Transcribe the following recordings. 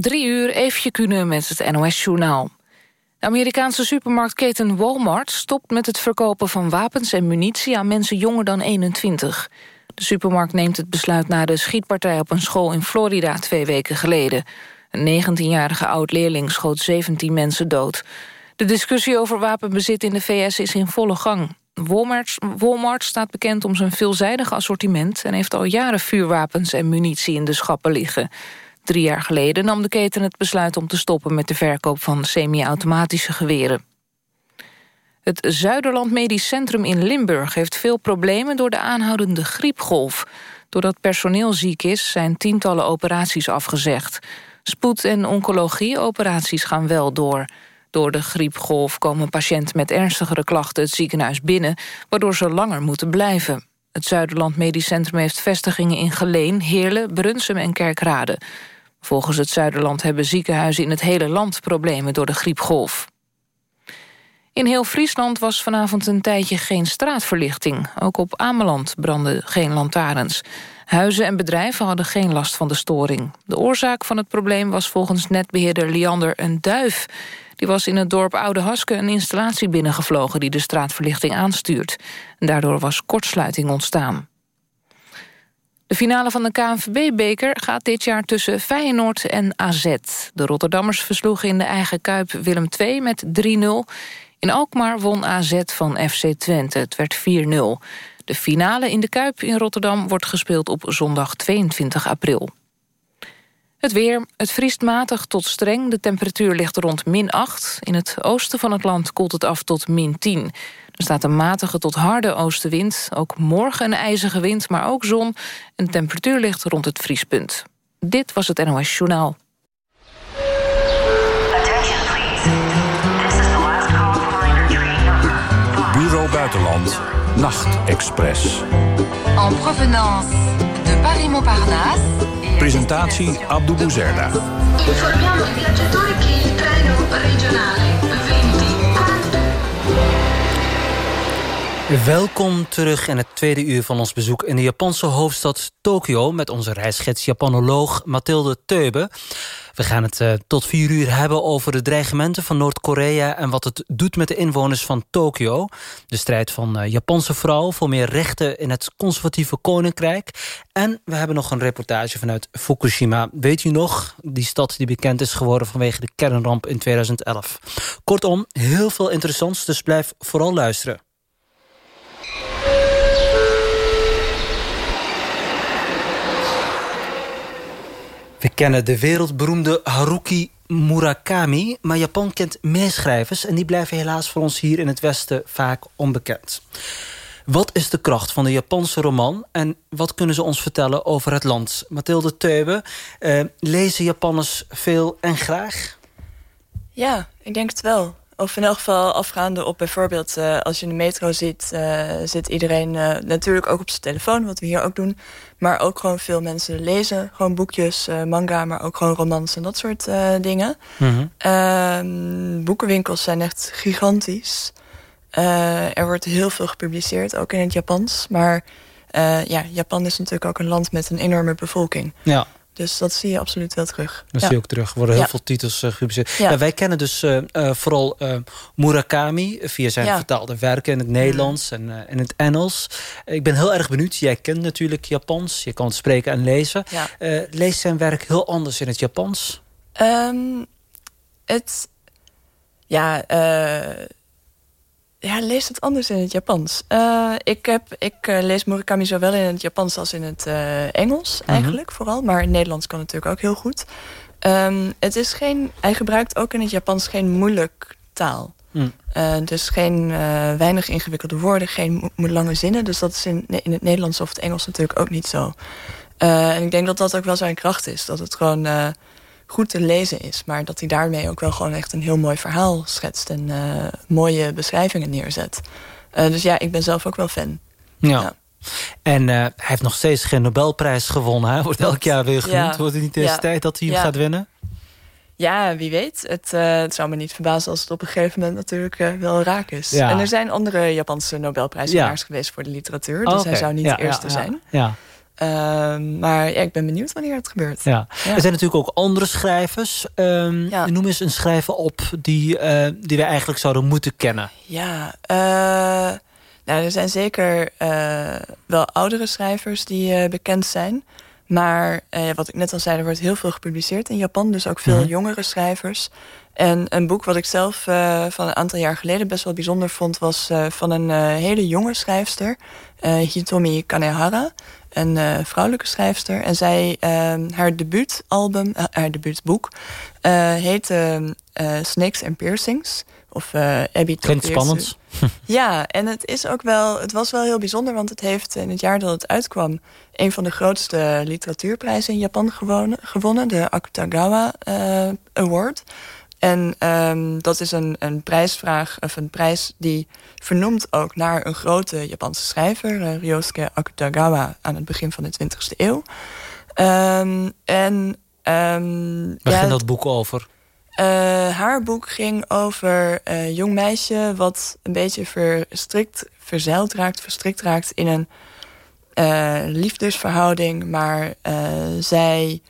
Drie uur, Eefje Kunnen met het NOS-journaal. De Amerikaanse supermarktketen Walmart stopt met het verkopen van wapens en munitie aan mensen jonger dan 21. De supermarkt neemt het besluit na de schietpartij op een school in Florida twee weken geleden. Een 19-jarige oud-leerling schoot 17 mensen dood. De discussie over wapenbezit in de VS is in volle gang. Walmart, Walmart staat bekend om zijn veelzijdig assortiment... en heeft al jaren vuurwapens en munitie in de schappen liggen. Drie jaar geleden nam de keten het besluit om te stoppen... met de verkoop van semi-automatische geweren. Het Zuiderland Medisch Centrum in Limburg heeft veel problemen... door de aanhoudende griepgolf. Doordat personeel ziek is, zijn tientallen operaties afgezegd. Spoed- en oncologie-operaties gaan wel door... Door de griepgolf komen patiënten met ernstigere klachten het ziekenhuis binnen, waardoor ze langer moeten blijven. Het Zuiderland Medisch Centrum heeft vestigingen in Geleen, Heerlen, Brunsum en Kerkrade. Volgens het Zuiderland hebben ziekenhuizen in het hele land problemen door de griepgolf. In heel Friesland was vanavond een tijdje geen straatverlichting. Ook op Ameland brandden geen lantaarns. Huizen en bedrijven hadden geen last van de storing. De oorzaak van het probleem was volgens netbeheerder Liander een duif. Die was in het dorp Oude Haske een installatie binnengevlogen... die de straatverlichting aanstuurt. Daardoor was kortsluiting ontstaan. De finale van de KNVB-beker gaat dit jaar tussen Feyenoord en AZ. De Rotterdammers versloegen in de eigen Kuip Willem II met 3-0. In Alkmaar won AZ van FC Twente. Het werd 4-0. De finale in de Kuip in Rotterdam wordt gespeeld op zondag 22 april. Het weer, het vriest matig tot streng. De temperatuur ligt rond min 8. In het oosten van het land koelt het af tot min 10. Er staat een matige tot harde oostenwind. Ook morgen een ijzige wind, maar ook zon. En de temperatuur ligt rond het vriespunt. Dit was het NOS Journaal. Bureau Buitenland, Nachtexpress. En provenance Paris-Montparnasse Presentatie Abdou Bouzerda. Informiamo i viaggiatori che il treno regionale 20 Welkom terug in het tweede uur van ons bezoek in de Japanse hoofdstad Tokio... met onze reisgids Japanoloog Mathilde Teube. We gaan het uh, tot vier uur hebben over de dreigementen van Noord-Korea... en wat het doet met de inwoners van Tokio. De strijd van uh, Japanse vrouwen voor meer rechten in het conservatieve koninkrijk. En we hebben nog een reportage vanuit Fukushima. Weet u nog, die stad die bekend is geworden... vanwege de kernramp in 2011. Kortom, heel veel interessants, dus blijf vooral luisteren. We kennen de wereldberoemde Haruki Murakami... maar Japan kent meer schrijvers... en die blijven helaas voor ons hier in het Westen vaak onbekend. Wat is de kracht van de Japanse roman... en wat kunnen ze ons vertellen over het land? Mathilde Teube, eh, lezen Japanners veel en graag? Ja, ik denk het wel. Of in elk geval afgaande op bijvoorbeeld uh, als je in de metro zit... Uh, zit iedereen uh, natuurlijk ook op zijn telefoon, wat we hier ook doen. Maar ook gewoon veel mensen lezen. Gewoon boekjes, manga, maar ook gewoon romans en dat soort dingen. Mm -hmm. boekenwinkels zijn echt gigantisch. er wordt heel veel gepubliceerd, ook in het Japans. Maar ja, Japan is natuurlijk ook een land met een enorme bevolking. Ja. Dus dat zie je absoluut wel terug. Dat zie je ook terug. Er worden heel veel titels uh, gepubliceerd. Ja. wij kennen dus uh, uh, vooral Murakami... via zijn vertaalde werken in het Nederlands en in het Engels. Ik ben heel erg benieuwd. Jij kent natuurlijk Japans. Je kan het spreken en lezen. leest zijn werk heel anders in het Japans? Um, het... Ja, ja, lees het anders in het Japans. Uh, ik heb, ik uh, lees Murakami zowel in het Japans als in het uh, Engels, mhm. eigenlijk vooral. Maar in Nederlands kan natuurlijk ook heel goed. Um, het is geen, hij gebruikt ook in het Japans geen moeilijk taal. Mm. dus geen weinig ingewikkelde woorden, geen lange zinnen. Dus dat is in, in het Nederlands of het Engels natuurlijk ook niet zo. en ik denk dat dat ook wel zijn kracht is. Dat het gewoon goed te lezen is. Maar dat hij daarmee ook wel gewoon echt een heel mooi verhaal schetst. En uh, mooie beschrijvingen neerzet. Uh, dus ja, ik ben zelf ook wel fan. Ja. ja. En uh, hij heeft nog steeds geen Nobelprijs gewonnen. Hij wordt elk jaar weer genoemd. Ja. Wordt het niet eens ja. tijd dat hij hem gaat winnen? Ja, wie weet. Het, het, zou me niet verbazen als het op een gegeven moment natuurlijk wel raak is. En er zijn andere Japanse Nobelprijswinnaars geweest voor de literatuur. Dus oh, okay. hij zou niet de eerste zijn. Ja. Ehm, maar ja, ik ben benieuwd wanneer het gebeurt. Ja. Ja. Er zijn natuurlijk ook andere schrijvers. Ehm, Ja. Noem eens een schrijver op die, eh, die we eigenlijk zouden moeten kennen. Ja, eh, nou, er zijn zeker eh, wel oudere schrijvers die eh, bekend zijn. Maar eh, wat ik net al zei, er wordt heel veel gepubliceerd in Japan. Dus ook veel Mhm. jongere schrijvers. En een boek wat ik zelf eh, van een aantal jaar geleden best wel bijzonder vond... was eh, van een eh, hele jonge schrijfster, eh, Hitomi Kanehara. Een eh, vrouwelijke schrijfster. En zij, eh, haar debuutalbum, eh, haar debuutboek... eh heette eh, Snakes and Piercings. Of Abby Klinkt spannend. Ja, en het, is ook wel, het was wel heel bijzonder, want het heeft in het jaar dat het uitkwam... een van de grootste literatuurprijzen in Japan gewonnen, gewonnen de Akutagawa Award. En ehm, dat is een, een prijsvraag, of een prijs die vernoemt ook naar een grote Japanse schrijver... eh, Ryosuke Akutagawa aan het begin van de 20e eeuw. Ehm, en... ehm, Waar ja, ging dat boek over? eh, haar boek ging over een jong meisje... wat een beetje verstrikt, verzeild raakt, verstrikt raakt in een eh, liefdesverhouding. Maar eh, zij,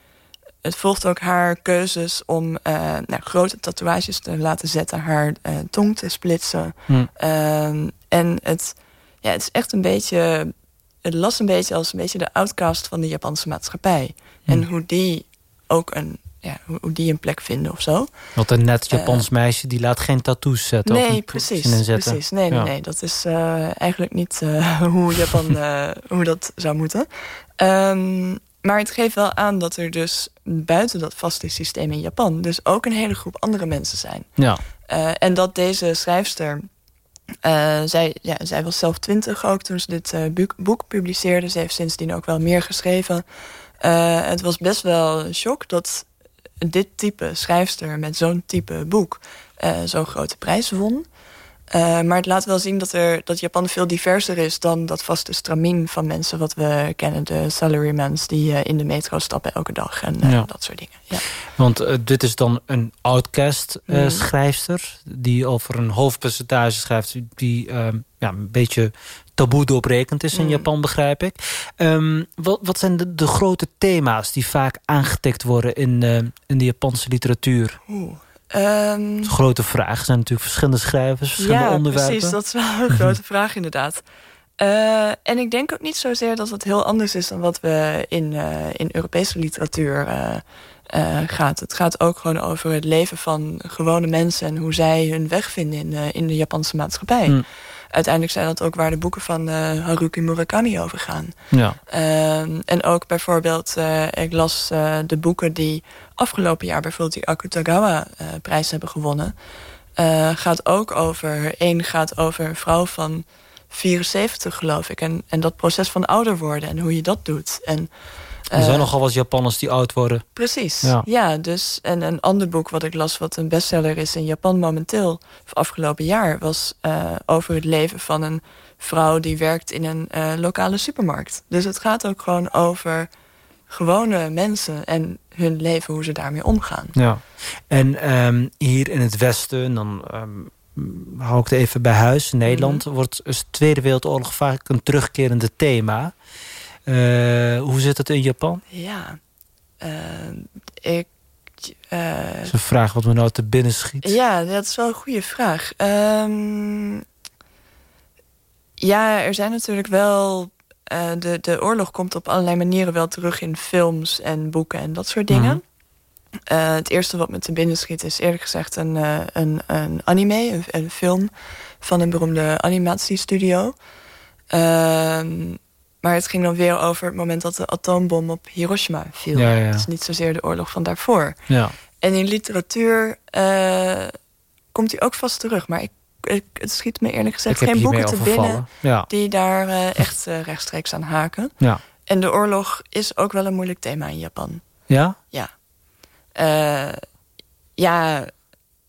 het volgt ook haar keuzes om eh, nou, grote tatoeages te laten zetten... haar eh, tong te splitsen. Hm. Ehm, en het, ja, het is echt een beetje... Het las een beetje als een beetje de outcast van de Japanse maatschappij. En hoe die ook een, ja, hoe- die een plek vinden of zo. Want een net Japans meisje die laat geen tattoos zetten. of Eh, Nee, een precies. toetsen inzetten. precies. Nee, nee, Ja. nee. Dat is eh, eigenlijk niet eh, hoe Japan eh, hoe dat zou moeten. Ehm, maar het geeft wel aan dat er dus buiten dat vaste systeem in Japan... dus ook een hele groep andere mensen zijn. Ja. Eh, en dat deze schrijfster... eh, zij, ja, zij was zelf twintig ook toen ze dit eh, boek, boek publiceerde. Ze heeft sindsdien ook wel meer geschreven. Het was best wel een shock dat dit type schrijfster... met zo'n type boek zo'n grote prijs won. Eh, maar het laat wel zien dat, er, dat Japan veel diverser is... dan dat vaste stramien van mensen wat we kennen. De salarymans die eh, in de metro stappen elke dag en eh, Ja. dat soort dingen. Ja. Want dit is dan een outcast Mhm. schrijfster... die over een hoofdpercentage schrijft... die ehm, ja, een beetje taboe doorbrekend is in Mhm. Japan, begrijp ik. Ehm, wat, wat zijn de, de grote thema's die vaak aangetikt worden... in, in de Japanse literatuur? Oeh. De grote vraag. Er zijn natuurlijk verschillende schrijvers, verschillende ja, onderwerpen. precies. Dat is wel een grote vraag inderdaad. Eh, en ik denk ook niet zozeer dat het heel anders is... dan wat we in, eh, in Europese literatuur eh, gaat. Het gaat ook gewoon over het leven van gewone mensen... en hoe zij hun weg vinden in, in de Japanse maatschappij. Hm. Uiteindelijk zijn dat ook waar de boeken van eh, Haruki Murakami over gaan. Ja. Ehm, en ook bijvoorbeeld, eh, ik las eh, de boeken die afgelopen jaar bijvoorbeeld die Akutagawa-prijs hebben gewonnen. Gaat ook over, één gaat over een vrouw van 74 geloof ik. En, en dat proces van ouder worden en hoe je dat doet. En, Er zijn eh, nogal wat Japanners die oud worden. Precies, Ja. ja. dus en een ander boek wat ik las... wat een bestseller is in Japan momenteel... of afgelopen jaar... was eh, over het leven van een vrouw... die werkt in een eh, lokale supermarkt. Dus het gaat ook gewoon over gewone mensen... en hun leven, hoe ze daarmee omgaan. Ja. En ehm, hier in het Westen, dan ehm, hou ik het even bij huis. Nederland Mhm. wordt de Tweede Wereldoorlog vaak een terugkerende thema. Eh, hoe zit het in Japan? Ja, eh, ik... eh, Dat is een vraag wat me nou te binnen schiet. Ja, dat is wel een goede vraag. Ehm, ja, er zijn natuurlijk wel... de, de oorlog komt op allerlei manieren wel terug in films en boeken en dat soort dingen. Mhm. Het eerste wat me te binnen schiet is eerlijk gezegd een, een, een anime, een, een film van een beroemde animatiestudio. Maar het ging dan weer over het moment dat de atoombom op Hiroshima viel. Ja, ja. Het is niet zozeer de oorlog van daarvoor. Ja. En in literatuur eh, komt hij ook vast terug. Maar ik, ik, het schiet me eerlijk gezegd Ik geen boeken te binnen... Ja. die daar eh, echt eh, rechtstreeks aan haken. Ja. En de oorlog is ook wel een moeilijk thema in Japan. Ja? Ja. Ja,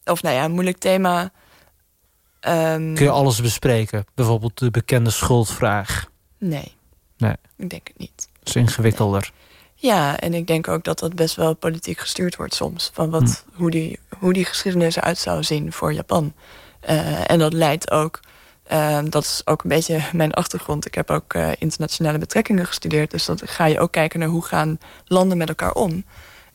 of nou ja, een moeilijk thema. Ehm, Kun je alles bespreken? Bijvoorbeeld de bekende schuldvraag. Nee. Nee. Ik denk het niet. Dat is ingewikkelder. Ja, en ik denk ook dat dat best wel politiek gestuurd wordt soms. Van wat, hoe, die, hoe die geschiedenis eruit zou zien voor Japan. Eh, en dat leidt ook Ehm, dat is ook een beetje mijn achtergrond. Ik heb ook uh, internationale betrekkingen gestudeerd. Dus dan ga je ook kijken naar hoe gaan landen met elkaar om.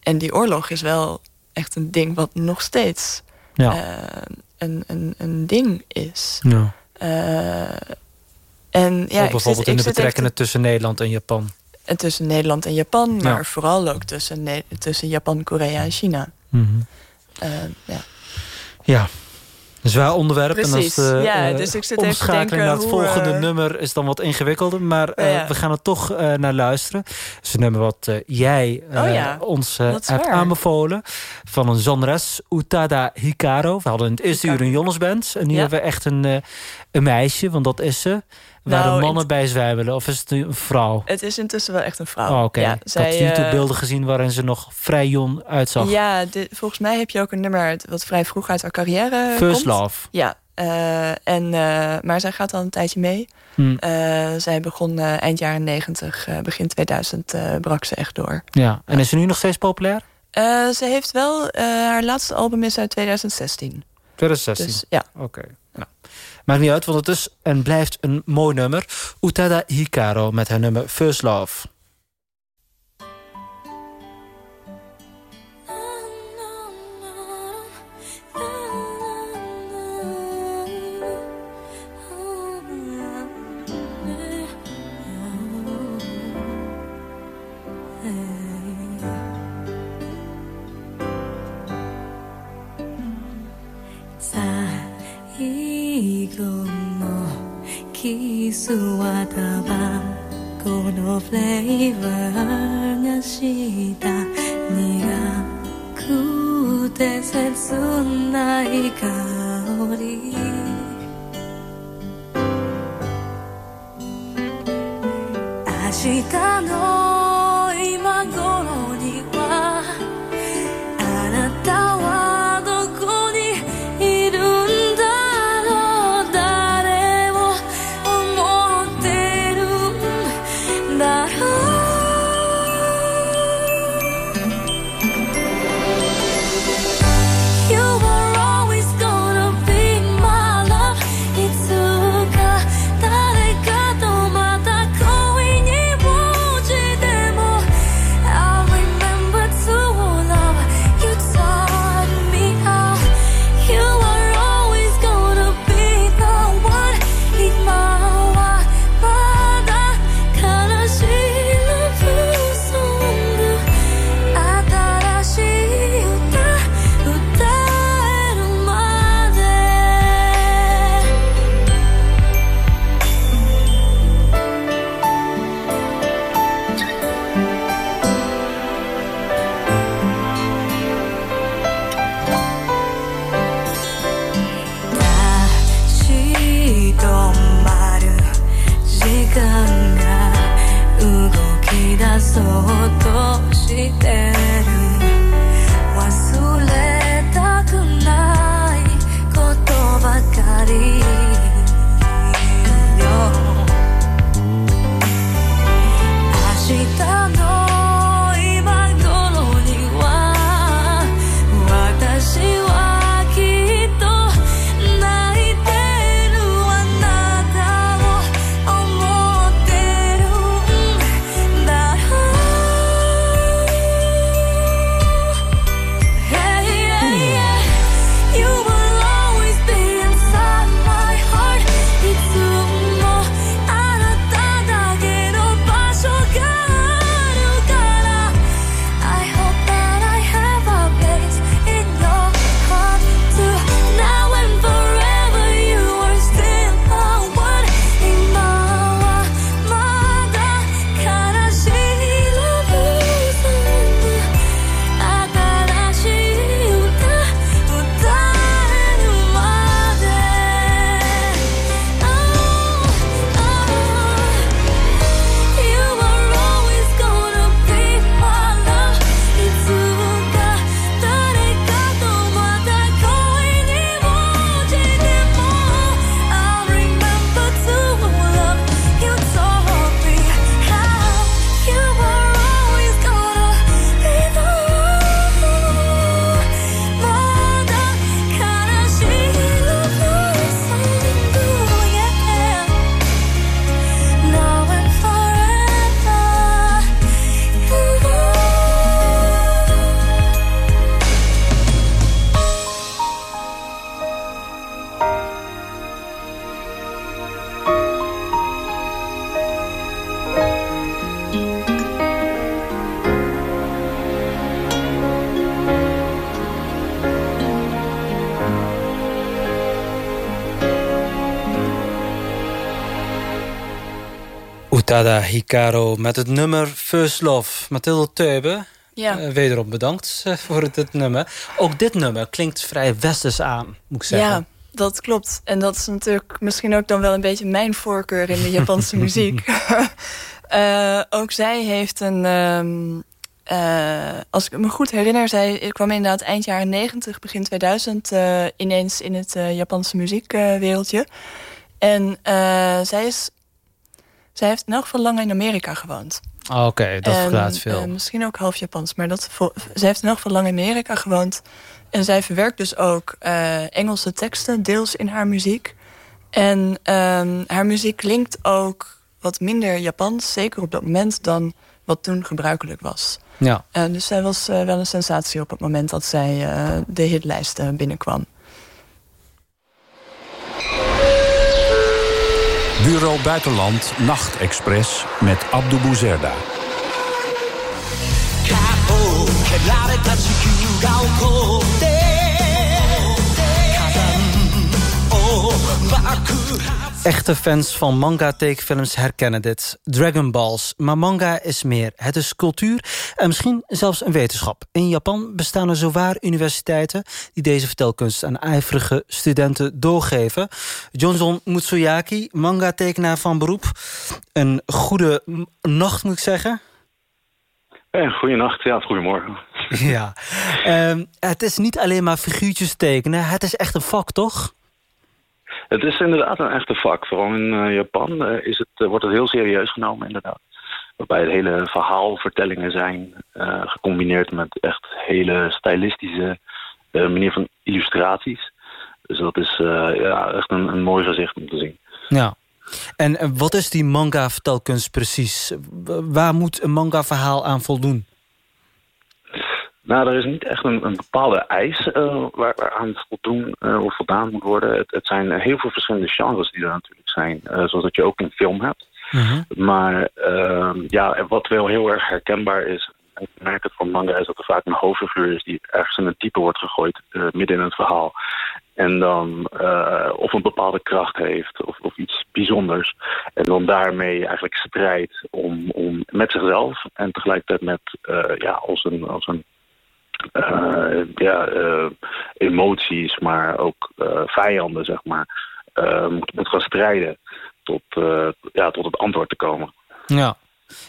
En die oorlog is wel echt een ding wat nog steeds ja. uh, een, een, een ding is. Ja. Uh, en, ja, bijvoorbeeld in de betrekkingen tussen Nederland en Japan. En tussen Nederland en Japan, maar vooral ook tussen, tussen Japan, Korea en China. Mm -hmm. ja. ja, een zwaar onderwerp. Precies. En als de ja, dus ik zit omschakeling naar het volgende nummer is dan wat ingewikkelder. Maar uh, we gaan er toch uh, naar luisteren. Het is een nummer wat uh, jij oh, ja. ons hebt aanbevolen. Van een zangeres, Utada Hikaru. We hadden in het eerste uur een jongensband. En nu ja. hebben we echt een, een meisje, want dat is ze. Waar nou, de mannen bij zwijmelen? Of is het een vrouw? Het is intussen wel echt een vrouw. Oh, Oké, okay. ja, ik zij, had YouTube-beelden gezien waarin ze nog vrij jong uitzag. Ja, dit, volgens mij heb je ook een nummer wat vrij vroeg uit haar carrière First komt. Love. Ja, uh, en, uh, maar zij gaat al een tijdje mee. Hmm. Uh, zij begon eind jaren 90, begin 2000 brak ze echt door. Ja, en is ze nu nog steeds populair? ze heeft wel, haar laatste album is uit 2016. 2016? Dus, ja. Oké. Okay. Maakt niet uit, want het is en blijft een mooi nummer. Utada Hikaru met haar nummer First Love. そっとして Hikaru met het nummer First Love. Mathilde Teube, Ja. eh, wederom bedankt eh, voor dit nummer. Ook dit nummer klinkt vrij westers aan, moet ik zeggen. Ja, dat klopt. En dat is natuurlijk misschien ook dan wel een beetje mijn voorkeur in de Japanse muziek. Eh, ook zij heeft een. ehm, eh, als ik me goed herinner, zij kwam inderdaad eind jaren 90, begin 2000 eh, ineens in het Japanse muziekwereldje. en zij is. Zij heeft in elk geval lang in Amerika gewoond. Ah, Oké, dat verklaart veel. eh, misschien ook half Japans, maar dat, zij heeft in elk geval lang in Amerika gewoond. En zij verwerkt dus ook eh, Engelse teksten, deels in haar muziek. En ehm, haar muziek klinkt ook wat minder Japans, zeker op dat moment, dan wat toen gebruikelijk was. ja. Eh, dus zij was wel een sensatie op het moment dat zij de hitlijsten binnenkwam. Bureau Buitenland Nachtexpress met Abdou Bouzerda. Echte fans van manga-tekenfilms herkennen dit. Dragon Balls. Maar manga is meer. Het is cultuur en misschien zelfs een wetenschap. In Japan bestaan er zowaar universiteiten... die deze vertelkunst aan ijverige studenten doorgeven. Johnson Mutsuyaki, manga-tekenaar van beroep. Een goede nacht, moet ik zeggen. Ja, goeienacht, ja, goedemorgen. Ja. Ehm, het is niet alleen maar figuurtjes tekenen. Het is echt een vak, toch? Het is inderdaad een echte vak. Vooral in eh, Japan eh, is het, eh, wordt het heel serieus genomen, inderdaad. Waarbij het hele verhaalvertellingen zijn, gecombineerd met echt hele stylistische manier van illustraties. Dus dat is ja, echt een, een mooi gezicht om te zien. Ja. En wat is die manga-vertelkunst precies? Waar moet een manga-verhaal aan voldoen? Nou, er is niet echt een, een bepaalde eis eh, waar, waaraan voldoen uh, of voldaan moet worden. Het, het, zijn heel veel verschillende genres die er natuurlijk zijn. Uh, zoals dat je ook in film hebt. -hmm. Maar uh, ja, wat wel heel erg herkenbaar is... ik merk het van manga is dat er vaak een hoofdfiguur is... die ergens in een type wordt gegooid uh, midden in het verhaal. En dan uh, of een bepaalde kracht heeft of, of, iets bijzonders. En dan daarmee eigenlijk strijdt om, om met zichzelf... en tegelijkertijd met uh, ja, als een... Als een uh, ja, uh, emoties, maar ook uh, vijanden, zeg maar, moet, gaan strijden tot, ja, tot het antwoord te komen. Ja,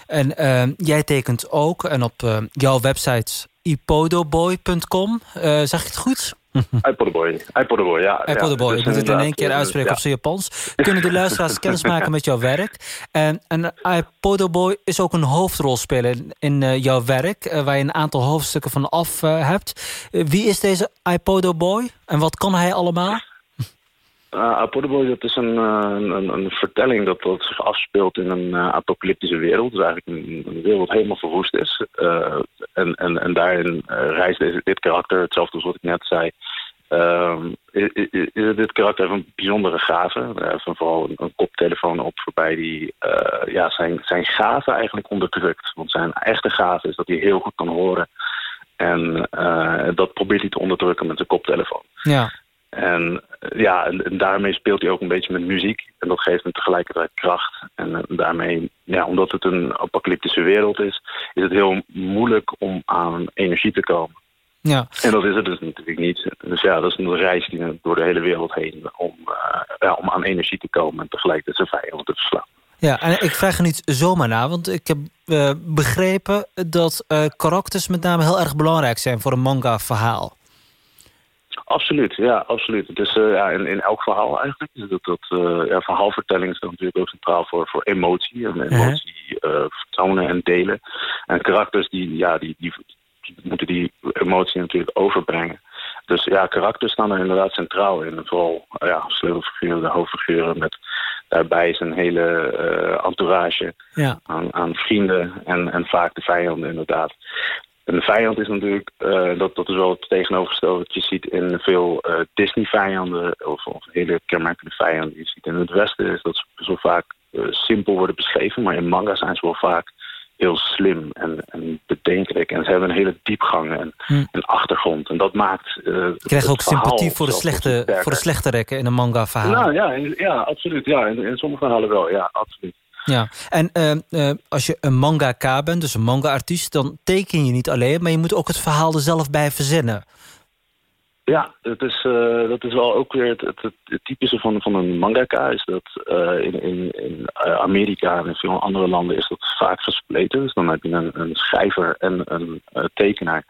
en jij tekent ook, en op jouw website ipodoboy.com, zeg ik het goed? iPodoboy, iPodoboy, ja. iPodoboy, ja, ik moet het in één keer uitspreken ja. op zijn Japans. Kunnen de luisteraars kennis maken met jouw werk? En, en iPodoboy is ook een hoofdrolspeler in uh, jouw werk... Uh, waar je een aantal hoofdstukken van af uh, hebt. wie is deze iPodoboy en wat kan hij allemaal? Uh, dat is een, een, een, vertelling dat, dat zich afspeelt in een uh, apocalyptische wereld. Dus eigenlijk een, wereld helemaal verwoest is. Uh, en, en, en daarin reist deze, dit karakter, hetzelfde als wat ik net zei... is dit karakter heeft een bijzondere gave. Hij heeft vooral een, een, koptelefoon op voorbij die ja, zijn, zijn gave eigenlijk onderdrukt. Want zijn echte gave is dat hij heel goed kan horen. En dat probeert hij te onderdrukken met zijn koptelefoon. Ja. En ja, en, en, daarmee speelt hij ook een beetje met muziek. En dat geeft hem tegelijkertijd kracht. En uh, daarmee, ja, omdat het een apocalyptische wereld is... is het heel moeilijk om aan energie te komen. Ja. En dat is het dus natuurlijk niet. Dus ja, dat is een reis die door de hele wereld heen... om, uh, ja, om aan energie te komen en tegelijkertijd zijn vijanden te verslaan. Ja, en ik vraag er niet zomaar naar, want ik heb uh, begrepen... dat karakters met name heel erg belangrijk zijn voor een manga-verhaal. Absoluut, ja, absoluut. Uh, ja, in, in elk verhaal eigenlijk. Dat, dat uh, ja, verhaalvertelling is natuurlijk ook centraal voor, voor emotie. En emotie uh, vertonen en delen. En karakters die, ja, die, die, die, moeten die emotie natuurlijk overbrengen. Dus ja, karakters staan er inderdaad centraal in. Vooral ja, sleutelfiguren, de hoofdfiguren met daarbij zijn hele entourage ja. aan, aan vrienden en, en vaak de vijanden inderdaad. En de vijand is natuurlijk, uh, dat, dat is wel het tegenovergestelde wat je ziet in veel uh, Disney-vijanden of, of hele kenmerkende vijanden die je ziet in het Westen, is dat ze zo vaak uh, simpel worden beschreven, maar in manga zijn ze wel vaak heel slim en, en bedenkelijk. En ze hebben een hele diepgang en hm. een achtergrond. En dat maakt... je krijgt ook sympathie voor de, slechte, voor de slechte rekken in een manga-verhaal. Nou ja, ja absoluut. Ja. In, in sommige verhalen wel, ja, absoluut. Ja, en uh, als je een mangaka bent, dus een manga-artiest... dan teken je niet alleen, maar je moet ook het verhaal er zelf bij verzinnen. Ja, dat is, uh, dat is wel ook weer het, het, typische van, van een mangaka. Is dat uh, in, in, in Amerika en in veel andere landen is dat vaak gespleten. Dus dan heb je een, een schrijver en een tekenaar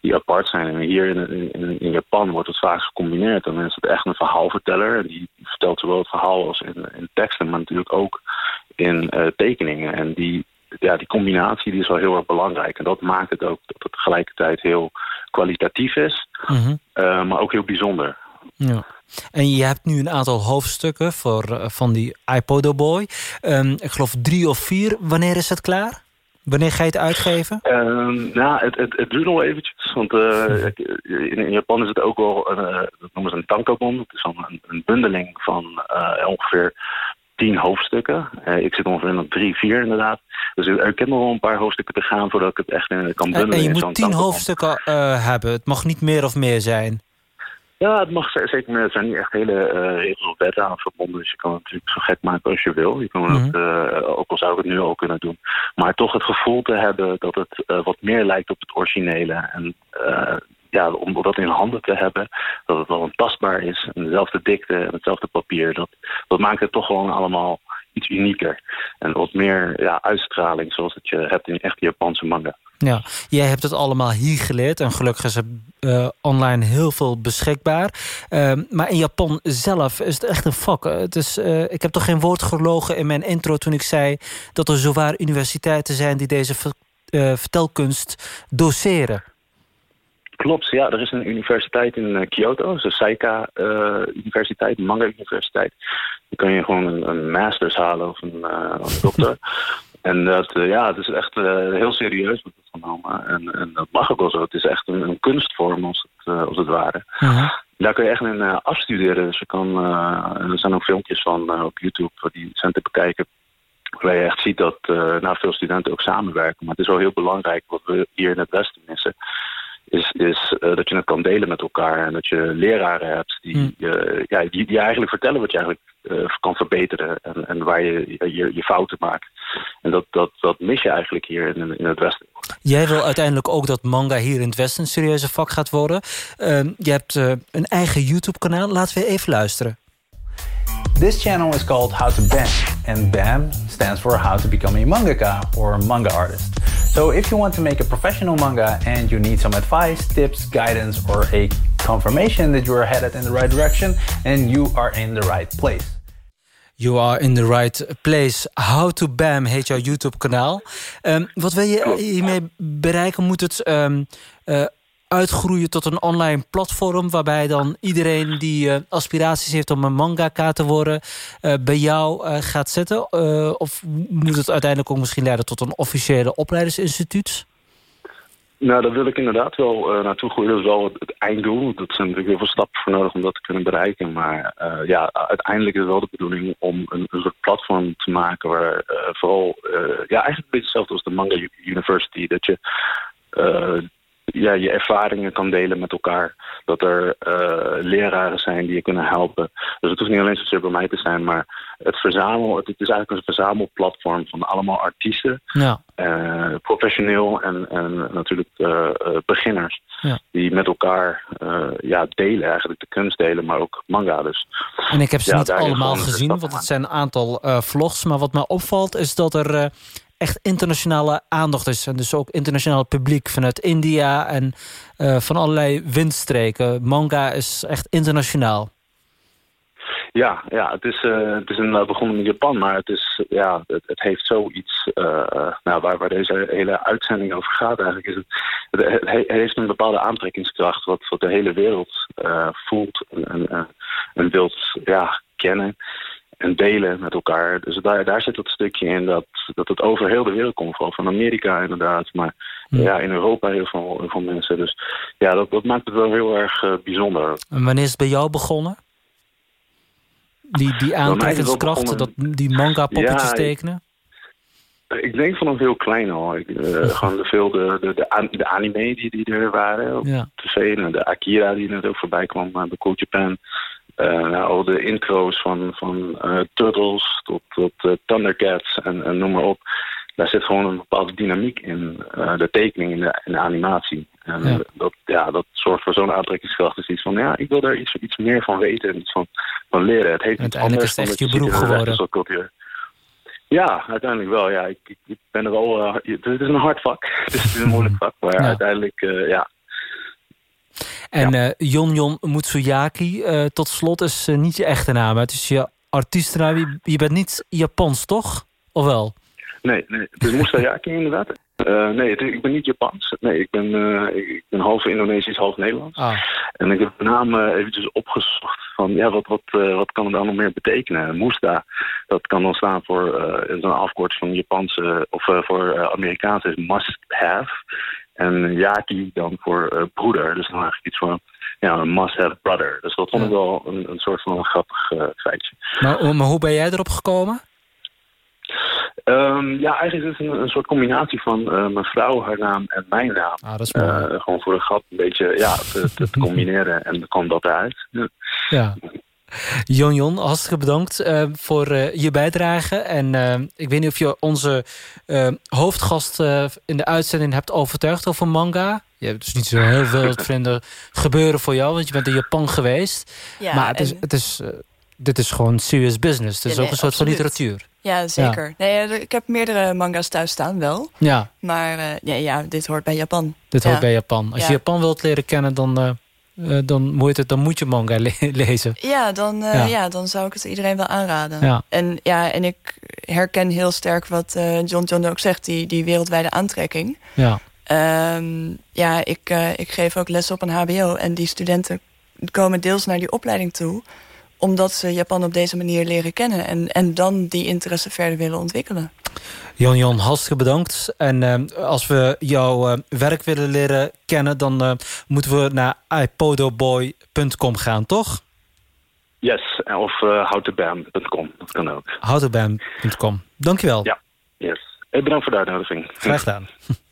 die apart zijn. En hier in, in, in, Japan wordt het vaak gecombineerd. Dan is het echt een verhaalverteller. En die vertelt zowel het verhaal als in, in teksten, maar natuurlijk ook in tekeningen. En die, ja, die combinatie die is wel heel erg belangrijk. En dat maakt het ook dat het tegelijkertijd heel kwalitatief is, Mhm. uh, maar ook heel bijzonder. Ja. En je hebt nu een aantal hoofdstukken voor, uh, van die iPodo Boy. Um, ik geloof drie of vier. Wanneer is het klaar? Wanneer ga je het uitgeven? Uh, nou, het, het, het duurt nog eventjes. Want uh, in, in, Japan is het ook wel, een, uh, dat noemen ze een tankobon. Dat is een, een bundeling van ongeveer tien hoofdstukken. Ik zit ongeveer in drie, vier inderdaad. Dus ik heb nog wel een paar hoofdstukken te gaan voordat ik het echt in, kan bundelen. En je moet tien hoofdstukken hebben. Het mag niet meer of meer zijn. Ja, het mag zeker. Er zijn niet echt hele uh, regels of wetten aan verbonden. Dus je kan het natuurlijk zo gek maken als je wil. Je kan mm -hmm. het, uh, ook al zou ik het nu al kunnen doen. Maar toch het gevoel te hebben dat het uh, wat meer lijkt op het originele. En ja, om dat in handen te hebben, dat het wel tastbaar is. En dezelfde dikte en hetzelfde papier. Dat, dat maakt het toch gewoon allemaal unieker. En wat meer ja, uitstraling zoals het je hebt in echte Japanse manga. Ja, jij hebt het allemaal hier geleerd. En gelukkig is er uh, online heel veel beschikbaar. Uh, maar in Japan zelf is het echt een vak. Het is, uh, ik heb toch geen woord gelogen in mijn intro toen ik zei... dat er zowaar universiteiten zijn die deze ver, vertelkunst doseren. Klopt, ja. Er is een universiteit in uh, Kyoto, de Saika uh, Universiteit, Manga Universiteit. Dan kan je gewoon een, een masters halen of een, uh, een dokter. en dat, ja, het is echt heel serieus wordt het genomen. En, en, dat mag ook wel zo. Het is echt een, een kunstvorm als het, als het ware. -huh. Daar kun je echt in afstuderen. Dus je kan, er zijn ook filmpjes van op YouTube die zijn te bekijken. Waar je echt ziet dat nou, veel studenten ook samenwerken. Maar het is wel heel belangrijk wat we hier in het Westen missen is, is uh, dat je het kan delen met elkaar. En dat je leraren hebt die, uh, ja, die, die eigenlijk vertellen wat je eigenlijk uh, kan verbeteren. En, en waar je, je je fouten maakt. En dat, dat, dat mis je eigenlijk hier in, in het Westen. Jij wil uiteindelijk ook dat manga hier in het Westen een serieuze vak gaat worden. je hebt een eigen YouTube-kanaal. Laten we even luisteren. This channel is called How to BAM, and BAM stands for How to Become a Mangaka or Manga Artist. So if you want to make a professional manga and you need some advice, tips, guidance, or a confirmation that you are headed in the right direction, then you are in the right place. You are in the right place. How to BAM heet jouw YouTube-kanaal. Um, wat wil je hiermee bereiken? Moet het um, uh, uitgroeien tot een online platform... waarbij dan iedereen die uh, aspiraties heeft om een mangaka te worden... Uh, bij jou uh, gaat zetten? of moet het uiteindelijk ook misschien leiden tot een officiële opleidersinstituut? Nou, daar wil ik inderdaad wel naartoe groeien. Dat is wel het, einddoel. Dat zijn natuurlijk heel veel stappen voor nodig om dat te kunnen bereiken. Maar ja, uiteindelijk is het wel de bedoeling om een, een soort platform te maken... waar vooral, ja, eigenlijk een beetje hetzelfde als de Manga University... dat je ja, je ervaringen kan delen met elkaar. Dat er uh, leraren zijn die je kunnen helpen. Dus het hoeft niet alleen zozeer bij mij te zijn, maar het verzamel, het, is eigenlijk een verzamelplatform van allemaal artiesten. Ja. Uh, professioneel en, en natuurlijk uh, beginners. Ja. Die met elkaar ja, delen, eigenlijk de kunst delen, maar ook manga. Dus, en ik heb ze ja, niet allemaal gezien, want het zijn een aantal vlogs. Maar wat mij opvalt is dat er echt internationale aandacht is. En dus ook internationaal publiek vanuit India en uh, van allerlei windstreken. Manga is echt internationaal. Ja, ja het is, uh, het is inderdaad begonnen in Japan, maar het, is, ja, het, het heeft zoiets uh, nou, waar, waar deze hele uitzending over gaat eigenlijk. Is het, het, heeft een bepaalde aantrekkingskracht wat, wat de hele wereld voelt en, en, en wilt ja, kennen en delen met elkaar. Dus daar, daar zit dat stukje in dat, dat het over heel de wereld komt. Vooral van Amerika inderdaad. Maar ja, ja in Europa heel veel, heel veel mensen. Dus ja, dat, dat maakt het wel heel erg uh, bijzonder. En wanneer is het bij jou begonnen? Die, die aantrekkingskracht, dat, die manga-poppetjes ja, tekenen? Ik, denk vanaf heel klein al. Ik, uh, gewoon de, veel de, de, de, de anime die, die er waren op ja. tv. En de Akira die net ook voorbij kwam bij Cool Japan. Nou, al de intro's van, van Turtles tot, tot Thundercats en, en noem maar op daar zit gewoon een bepaalde dynamiek in de tekening, in de, in de animatie. En ja. Dat, ja, dat zorgt voor zo'n aantrekkingskracht. Dus iets van, ja, ik wil daar iets, iets meer van weten en iets van, van leren. Het heeft Uiteindelijk is het echt je beroep geworden. Ja, uiteindelijk wel. Ja, ik, ik, ben er wel. Uh, het is een hard vak. het is een moeilijk vak. Maar uiteindelijk, uh, ja. En ja. uh, Jon Mutsuyaki, tot slot, is niet je echte naam. Het is je artiestennaam. Je bent niet Japans, toch? Of wel? Nee, nee. het is Mutsuyaki inderdaad. Uh, nee, ik ben niet Japans. Nee, ik ben, uh, ik ben half Indonesisch, half Nederlands. Ah. En ik heb de naam uh, eventjes opgezocht van ja, wat, wat, wat kan het dan nog meer betekenen? Musta, dat kan dan staan voor een afkort van Japanse of voor Amerikaans is must have. En Yaki dan voor broeder. Dus dan eigenlijk iets van ja, een must have brother. Dus dat vond ik wel een, een soort van een grappig feitje. Maar, maar hoe ben jij erop gekomen? Um, ja, eigenlijk is het een, een soort combinatie van uh, mijn vrouw, haar naam en mijn naam. Ah, dat is mooi. Uh, gewoon voor de grap een beetje ja, te, combineren en dan komt dat eruit. Ja. ja. Jon Jon, hartstikke bedankt uh, voor je bijdrage. En ik weet niet of je onze hoofdgast in de uitzending hebt overtuigd over manga. Je hebt dus niet zo heel veel vinden gebeuren voor jou, want je bent in Japan geweest. Ja, maar het is, het is, dit is gewoon serious business. Het is ook een soort van literatuur. Ja, zeker. Nee, ik heb meerdere manga's thuis staan, wel. Ja. Maar uh, ja, ja, dit hoort bij Japan. Dit hoort bij Japan. Als je Japan wilt leren kennen, dan, uh, dan, moet het, dan moet je manga le lezen. Ja dan, uh, ja. dan zou ik het iedereen wel aanraden. Ja. En, ja, en ik herken heel sterk wat John John ook zegt, die, die wereldwijde aantrekking. Ja. Um, ja, ik, ik geef ook les op een hbo en die studenten komen deels naar die opleiding toe omdat ze Japan op deze manier leren kennen... en, en dan die interesse verder willen ontwikkelen. Jan Jan, hartstikke bedankt. En uh, als we jouw uh, werk willen leren kennen... dan uh, moeten we naar ipodoboy.com gaan, toch? Yes, of uh, houtebam.com. Dat kan ook. Houtebam.com. Dankjewel. Ja, yes. Bedankt voor de uitnodiging. Graag gedaan.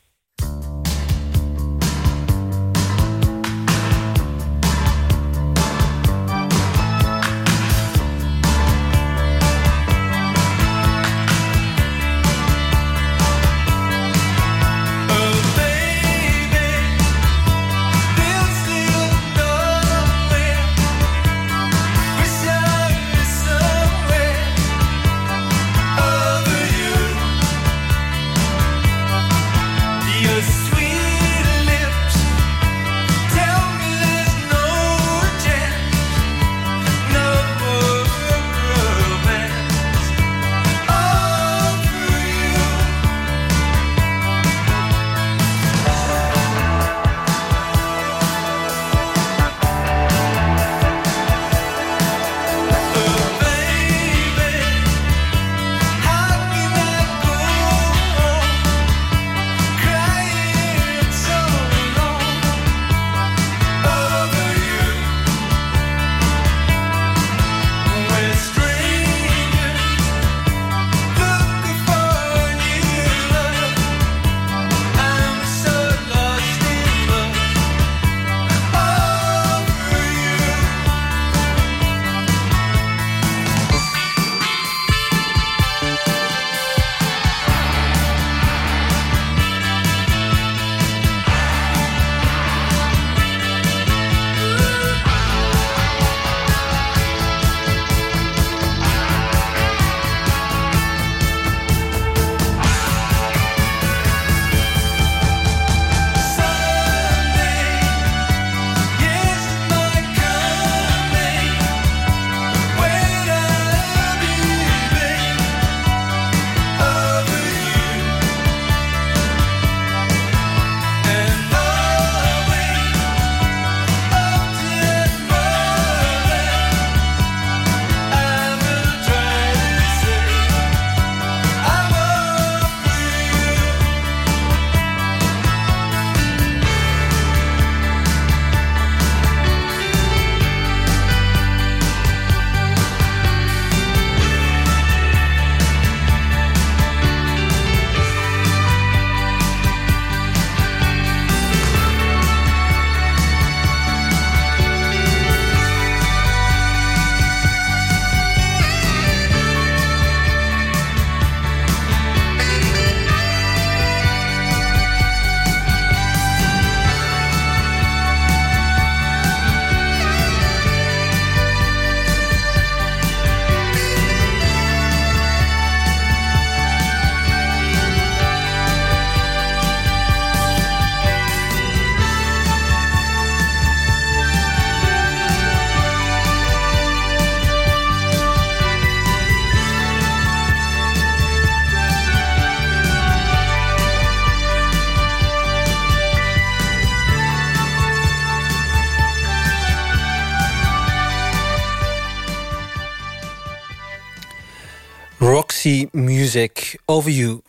Over You.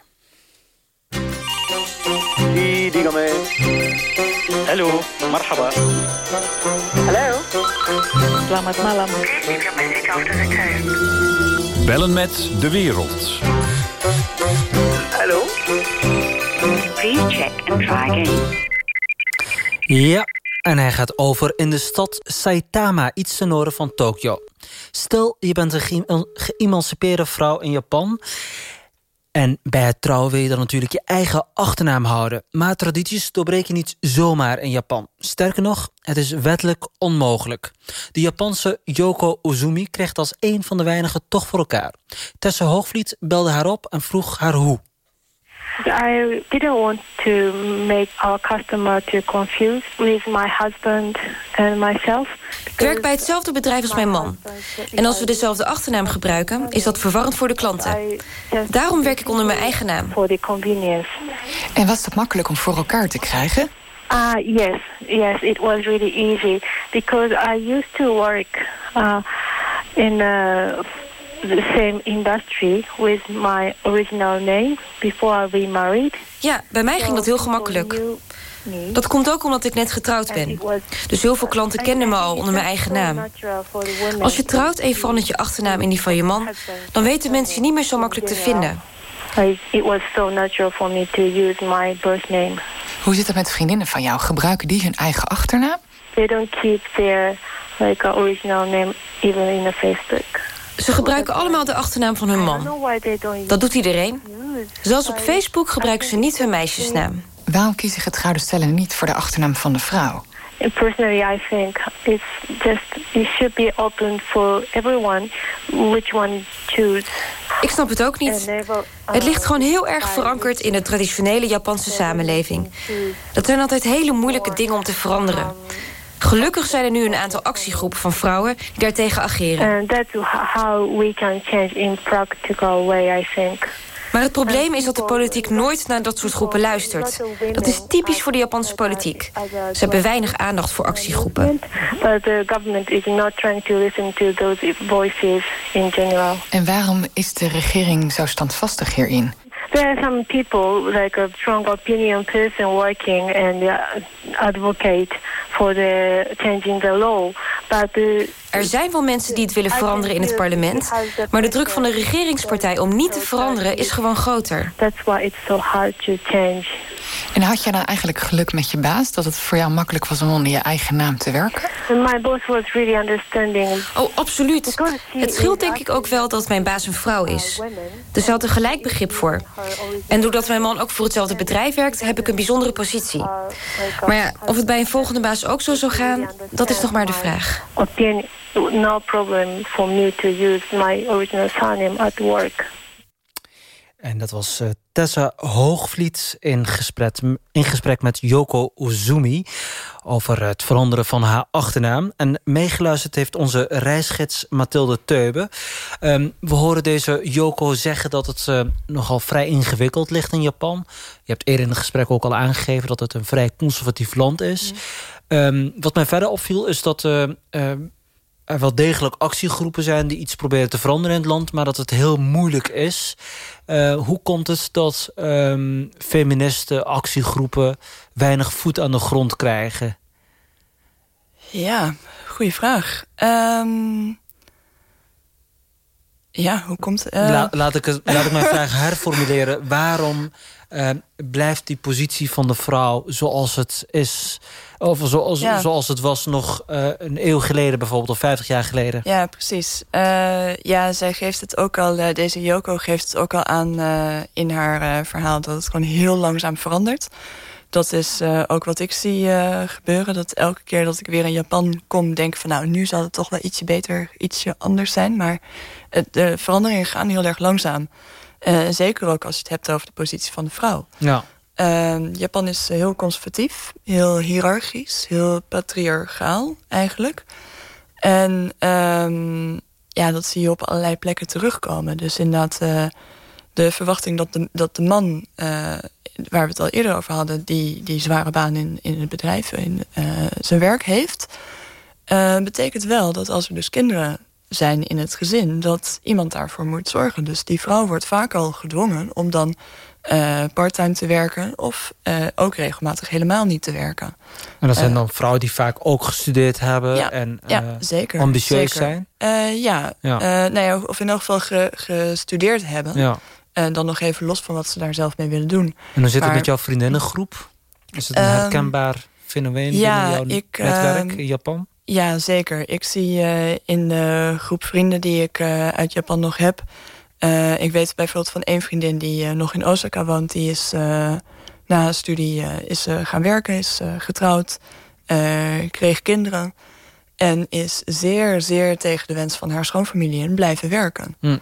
Dígame. Hello, marhaba. Hallo. Selamat malam. Bellen met de wereld. Hallo. Please check and try again. Ja, en hij gaat over in de stad Saitama, iets ten noorden van Tokio. Stel, je bent een geëmancipeerde vrouw in Japan... En bij het trouwen wil je dan natuurlijk je eigen achternaam houden. Maar tradities doorbreken niet zomaar in Japan. Sterker nog, het is wettelijk onmogelijk. De Japanse Yoko Ozumi kreeg als een van de weinigen toch voor elkaar. Tessa Hoogvliet belde haar op en vroeg haar hoe. I didn't want to make our customer too confused with my husband and myself. Ik werk bij hetzelfde bedrijf als mijn man. En als we dezelfde achternaam gebruiken, is dat verwarrend voor de klanten. Daarom werk ik onder mijn eigen naam. En was dat makkelijk om voor elkaar te krijgen? Ah, uh, yes, yes, it was really easy because I used to work uh, in a the same industry with my original name before we married. Ja, bij mij ging dat heel gemakkelijk. Dat komt ook omdat ik net getrouwd ben. Dus heel veel klanten kenden me al onder mijn eigen naam. Als je trouwt en je verandert je achternaam in die van je man... dan weten mensen je niet meer zo makkelijk te vinden. It was so natural for me to use my birth name. Hoe zit het met vriendinnen van jou? Gebruiken die hun eigen achternaam? They don't keep their like original name even in a Facebook. Ze gebruiken allemaal de achternaam van hun man. Dat doet iedereen. Zelfs op Facebook gebruiken ze niet hun meisjesnaam. Waarom kiezen getrouwde stellen niet voor de achternaam van de vrouw? Personally, I think it's just it should be open for everyone which one choose. Ik snap het ook niet. Het ligt gewoon heel erg verankerd in de traditionele Japanse samenleving. Dat zijn altijd hele moeilijke dingen om te veranderen. Gelukkig zijn er nu een aantal actiegroepen van vrouwen die daartegen ageren. And that's how we can change in practical way, I think. Maar het probleem is dat de politiek nooit naar dat soort groepen luistert. Dat is typisch voor de Japanse politiek. Ze hebben weinig aandacht voor actiegroepen. But the government is not trying to listen to those voices in general. En waarom is de regering zo standvastig hierin? There are some people, like a strong opinion person working and advocate for the changing the law. But the, er zijn wel mensen die het willen veranderen in het parlement, maar de druk van de regeringspartij om niet te veranderen is gewoon groter. That's why it's so hard to change. En had je dan eigenlijk geluk met je baas? Dat het voor jou makkelijk was om onder je eigen naam te werken? My boss was really understanding. Oh, absoluut. Het scheelt denk ik ook wel dat mijn baas een vrouw is. Er zat een gelijk begrip voor. En doordat mijn man ook voor hetzelfde bedrijf werkt... heb ik een bijzondere positie. Maar ja, of het bij een volgende baas ook zo zou gaan... dat is nog maar de vraag. No problem for me to use my original surname at work. En dat was uh, Tessa Hoogvliet in gesprek, in gesprek met Yoko Uzumi... over het veranderen van haar achternaam. En meegeluisterd heeft onze reisgids Mathilde Teube. Um, we horen deze Yoko zeggen dat het uh, nogal vrij ingewikkeld ligt in Japan. Je hebt eerder in het gesprek ook al aangegeven... dat het een vrij conservatief land is. Mm. Um, wat mij verder opviel is dat... Uh, er wel degelijk actiegroepen zijn die iets proberen te veranderen in het land... maar dat het heel moeilijk is. Uh, hoe komt het dat um, feministen, actiegroepen... weinig voet aan de grond krijgen? Ja, goede vraag. Um, ja, hoe komt het? Uh... La, laat, ik laat ik mijn vraag herformuleren. Waarom uh, blijft die positie van de vrouw zoals het is... of zoals, ja. zoals het was nog uh, een eeuw geleden bijvoorbeeld... of 50 jaar geleden? Ja, precies. Ja, zij geeft het ook al... deze Yoko geeft het ook al aan in haar verhaal... dat het gewoon heel langzaam verandert. Dat is ook wat ik zie gebeuren. Dat elke keer dat ik weer in Japan kom... denk van nou, nu zal het toch wel ietsje beter, ietsje anders zijn. Maar de veranderingen gaan heel erg langzaam. Uh, zeker ook als je het hebt over de positie van de vrouw. Ja. Uh, Japan is heel conservatief, heel hiërarchisch, heel patriarchaal eigenlijk. En um, ja, dat zie je op allerlei plekken terugkomen. Dus inderdaad, uh, de verwachting dat de, dat de man, waar we het al eerder over hadden... die, die zware baan in, in het bedrijf, in zijn werk heeft... betekent wel dat als er dus kinderen zijn in het gezin... dat iemand daarvoor moet zorgen. Dus die vrouw wordt vaak al gedwongen om dan uh, parttime te werken... of uh, ook regelmatig helemaal niet te werken. En dat zijn dan vrouwen die vaak ook gestudeerd hebben... Ja, en ja, zeker, ambitieus zeker. zijn? ja, ja. nou ja, of in elk geval ge, gestudeerd hebben. En dan nog even los van wat ze daar zelf mee willen doen. En hoe zit het met jouw vriendinnengroep? Is het een um, herkenbaar fenomeen binnen jouw ik, netwerk uh, in Japan? Ja, zeker. Ik zie uh, in de groep vrienden die ik uh, uit Japan nog heb... ik weet bijvoorbeeld van één vriendin die nog in Osaka woont... die is na haar studie is, gaan werken, is getrouwd, kreeg kinderen... en is zeer, zeer tegen de wens van haar schoonfamilie in blijven werken. Hm.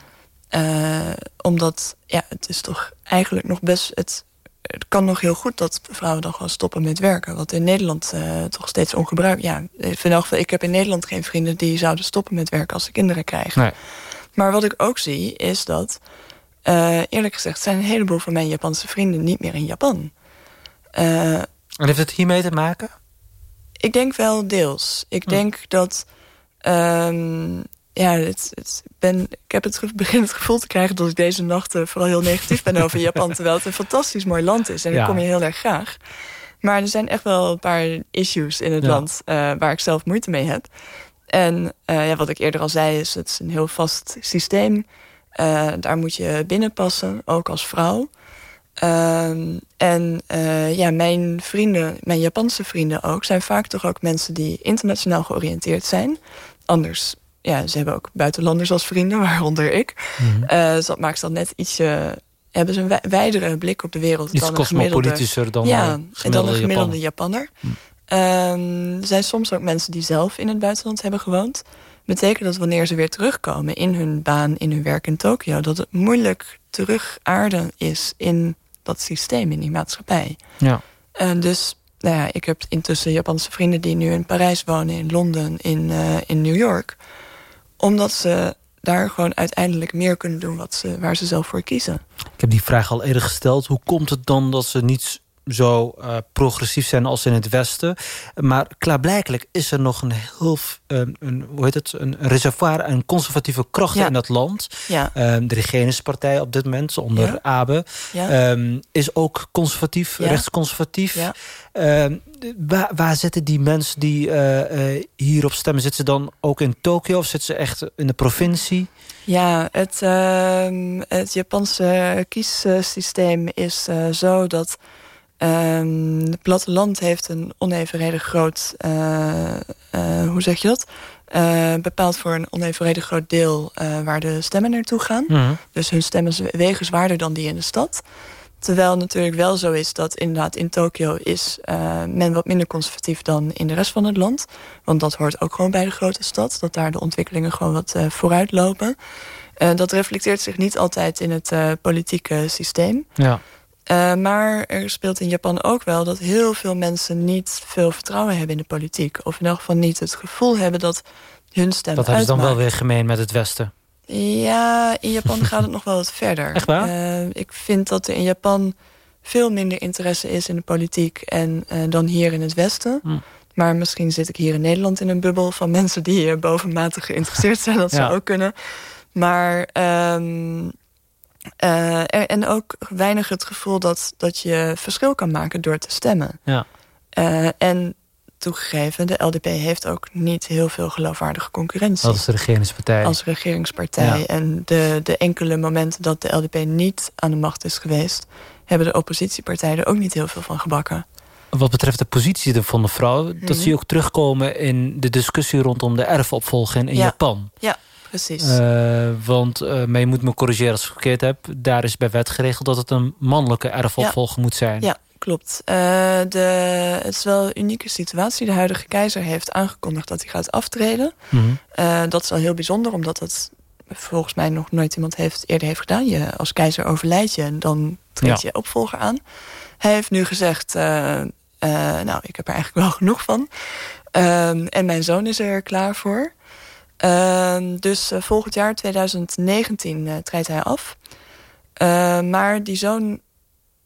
omdat, ja, het is toch eigenlijk nog best... Het, het kan nog heel goed dat vrouwen dan gewoon stoppen met werken. Wat in Nederland uh, toch steeds ongebruikt... Ja, in geval, ik heb in Nederland geen vrienden die zouden stoppen met werken... als ze kinderen krijgen. Nee. Maar wat ik ook zie, is dat... Uh, eerlijk gezegd zijn een heleboel van mijn Japanse vrienden niet meer in Japan. Uh, en heeft het hiermee te maken? Ik denk wel deels. Ik hm. denk dat... Um, ja, het, het ben, ik heb het begin het gevoel te krijgen dat ik deze nacht vooral heel negatief ben over Japan. terwijl het een fantastisch mooi land is. En ja. ik kom je heel erg graag. Maar er zijn echt wel een paar issues in het ja. land uh, waar ik zelf moeite mee heb. En uh, ja, wat ik eerder al zei, is het is een heel vast systeem. Uh, daar moet je binnenpassen, ook als vrouw. Ehm, en ja, mijn vrienden, mijn Japanse vrienden ook, zijn vaak toch ook mensen die internationaal georiënteerd zijn. Anders ja, ze hebben ook buitenlanders als vrienden, waaronder ik. Mhm. uh, dus dat maakt dan net ietsje... Hebben ze een wijdere blik op de wereld Iets dan gemiddelde... dan, ja, gemiddelde dan een gemiddelde Japaner. Japanner. Um, er zijn soms ook mensen die zelf in het buitenland hebben gewoond. Betekent dat wanneer ze weer terugkomen in hun baan, in hun werk in Tokio... dat het moeilijk terug aarden is in dat systeem, in die maatschappij. Ja. En dus nou ja, ik heb intussen Japanse vrienden die nu in Parijs wonen, in Londen, in, uh, in New York omdat ze daar gewoon uiteindelijk meer kunnen doen wat ze, waar ze zelf voor kiezen. Ik heb die vraag al eerder gesteld. Hoe komt het dan dat ze niet zo uh, progressief zijn als in het Westen. Maar klaarblijkelijk is er nog een heel um, een, hoe heet het, een reservoir aan conservatieve krachten ja. in dat land. Ja. Um, de Regeringspartij op dit moment, onder Ja. Abe, um, is ook conservatief, rechtsconservatief. Um, waar, waar zitten die mensen die uh, uh, hierop stemmen? Zitten ze dan ook in Tokio of zitten ze echt in de provincie? Ja, het, het Japanse kiessysteem is zo dat um, het platteland heeft een onevenredig groot, uh, hoe zeg je dat? bepaald voor een onevenredig groot deel waar de stemmen naartoe gaan. Mhm. Dus hun stemmen wegen zwaarder dan die in de stad. Terwijl natuurlijk wel zo is dat inderdaad in Tokio is uh, men wat minder conservatief dan in de rest van het land. Want dat hoort ook gewoon bij de grote stad. Dat daar de ontwikkelingen gewoon wat uh, vooruit lopen. Uh, dat reflecteert zich niet altijd in het politieke systeem. Ja. Maar er speelt in Japan ook wel dat heel veel mensen niet veel vertrouwen hebben in de politiek. Of in elk geval niet het gevoel hebben dat hun stem Dat hebben ze dan uitmaakt. wel weer gemeen met het Westen. Ja, in Japan gaat het nog wel wat verder. Echt waar? Uh, ik vind dat er in Japan veel minder interesse is in de politiek en, uh, dan hier in het Westen. Hm. Maar misschien zit ik hier in Nederland in een bubbel van mensen die uh, bovenmatig geïnteresseerd zijn. Dat Ja. zou ook kunnen. Maar um, er, en ook weinig het gevoel dat, dat je verschil kan maken door te stemmen. Ja. en toegegeven, de LDP heeft ook niet heel veel geloofwaardige concurrentie. De regeringspartij. Als regeringspartij. Ja. En de, de enkele momenten dat de LDP niet aan de macht is geweest... hebben de oppositiepartijen er ook niet heel veel van gebakken. Wat betreft de positie van de vrouw... Mhm. dat zie je ook terugkomen in de discussie rondom de erfopvolging in Ja. Japan. Ja, precies. Uh, want, uh, maar je moet me corrigeren als ik het verkeerd heb... daar is bij wet geregeld dat het een mannelijke erfopvolger moet zijn. Ja, klopt. Uh, de, het is wel een unieke situatie. De huidige keizer heeft aangekondigd dat hij gaat aftreden. Mhm. Dat is al heel bijzonder, omdat het volgens mij nog nooit iemand heeft, eerder heeft gedaan. Je, als keizer overlijdt je en dan treedt Ja. je opvolger aan. Hij heeft nu gezegd, nou, ik heb er eigenlijk wel genoeg van. Um, en mijn zoon is er klaar voor. Um, dus uh, volgend jaar, 2019, uh, treedt hij af. Uh, maar die zoon,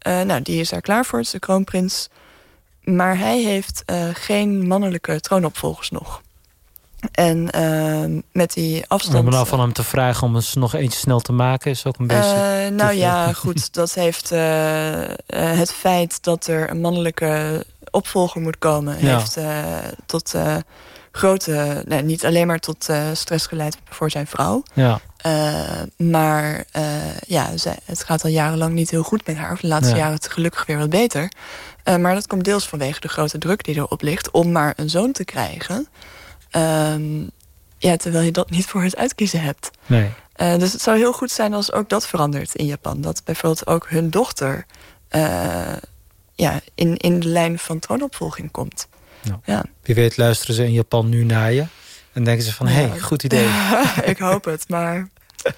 uh, nou, die is er klaar voor, het is de kroonprins. Maar hij heeft geen mannelijke troonopvolgers nog. En uh, met die afstand... Om nou van hem te vragen om eens nog eentje snel te maken... is ook een beetje... Uh, nou ja, goed. Dat heeft uh, het feit dat er een mannelijke opvolger moet komen... Ja. heeft tot grote... Nee, niet alleen maar tot stress geleid voor zijn vrouw. Ja. maar ja, zij, het gaat al jarenlang niet heel goed met haar. Of de laatste ja. jaren het gelukkig weer wat beter. maar dat komt deels vanwege de grote druk die erop ligt... om maar een zoon te krijgen... Um, ja, terwijl je dat niet voor het uitkiezen hebt. Nee. Dus het zou heel goed zijn als ook dat verandert in Japan. Dat bijvoorbeeld ook hun dochter ja, in, in de lijn van troonopvolging komt. Nou, ja. Wie weet luisteren ze in Japan nu naar je. En denken ze van, hé, hey, goed idee. ik hoop het, maar...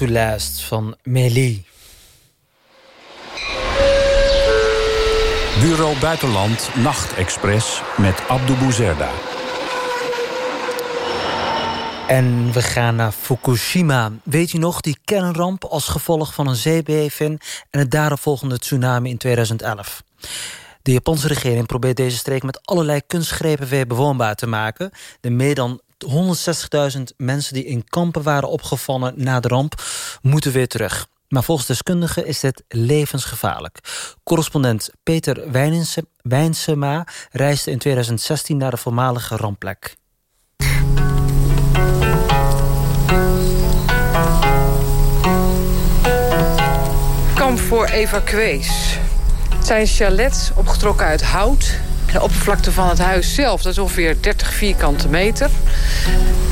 to Last van Mélie. Bureau Buitenland Nachtexpress met Abdou Bouzerda. En we gaan naar Fukushima. Weet u nog, die kernramp als gevolg van een zeebeving... en het daaropvolgende tsunami in 2011. De Japanse regering probeert deze streek met allerlei kunstgrepen weer bewoonbaar te maken. De meer dan 160.000 mensen die in kampen waren opgevallen na de ramp... moeten weer terug. Maar volgens deskundigen is dit levensgevaarlijk. Correspondent Peter Wijnsema reisde in 2016 naar de voormalige rampplek. Kamp voor evacuees. Het zijn chalets opgetrokken uit hout de oppervlakte van het huis zelf, dat is ongeveer 30 vierkante meter.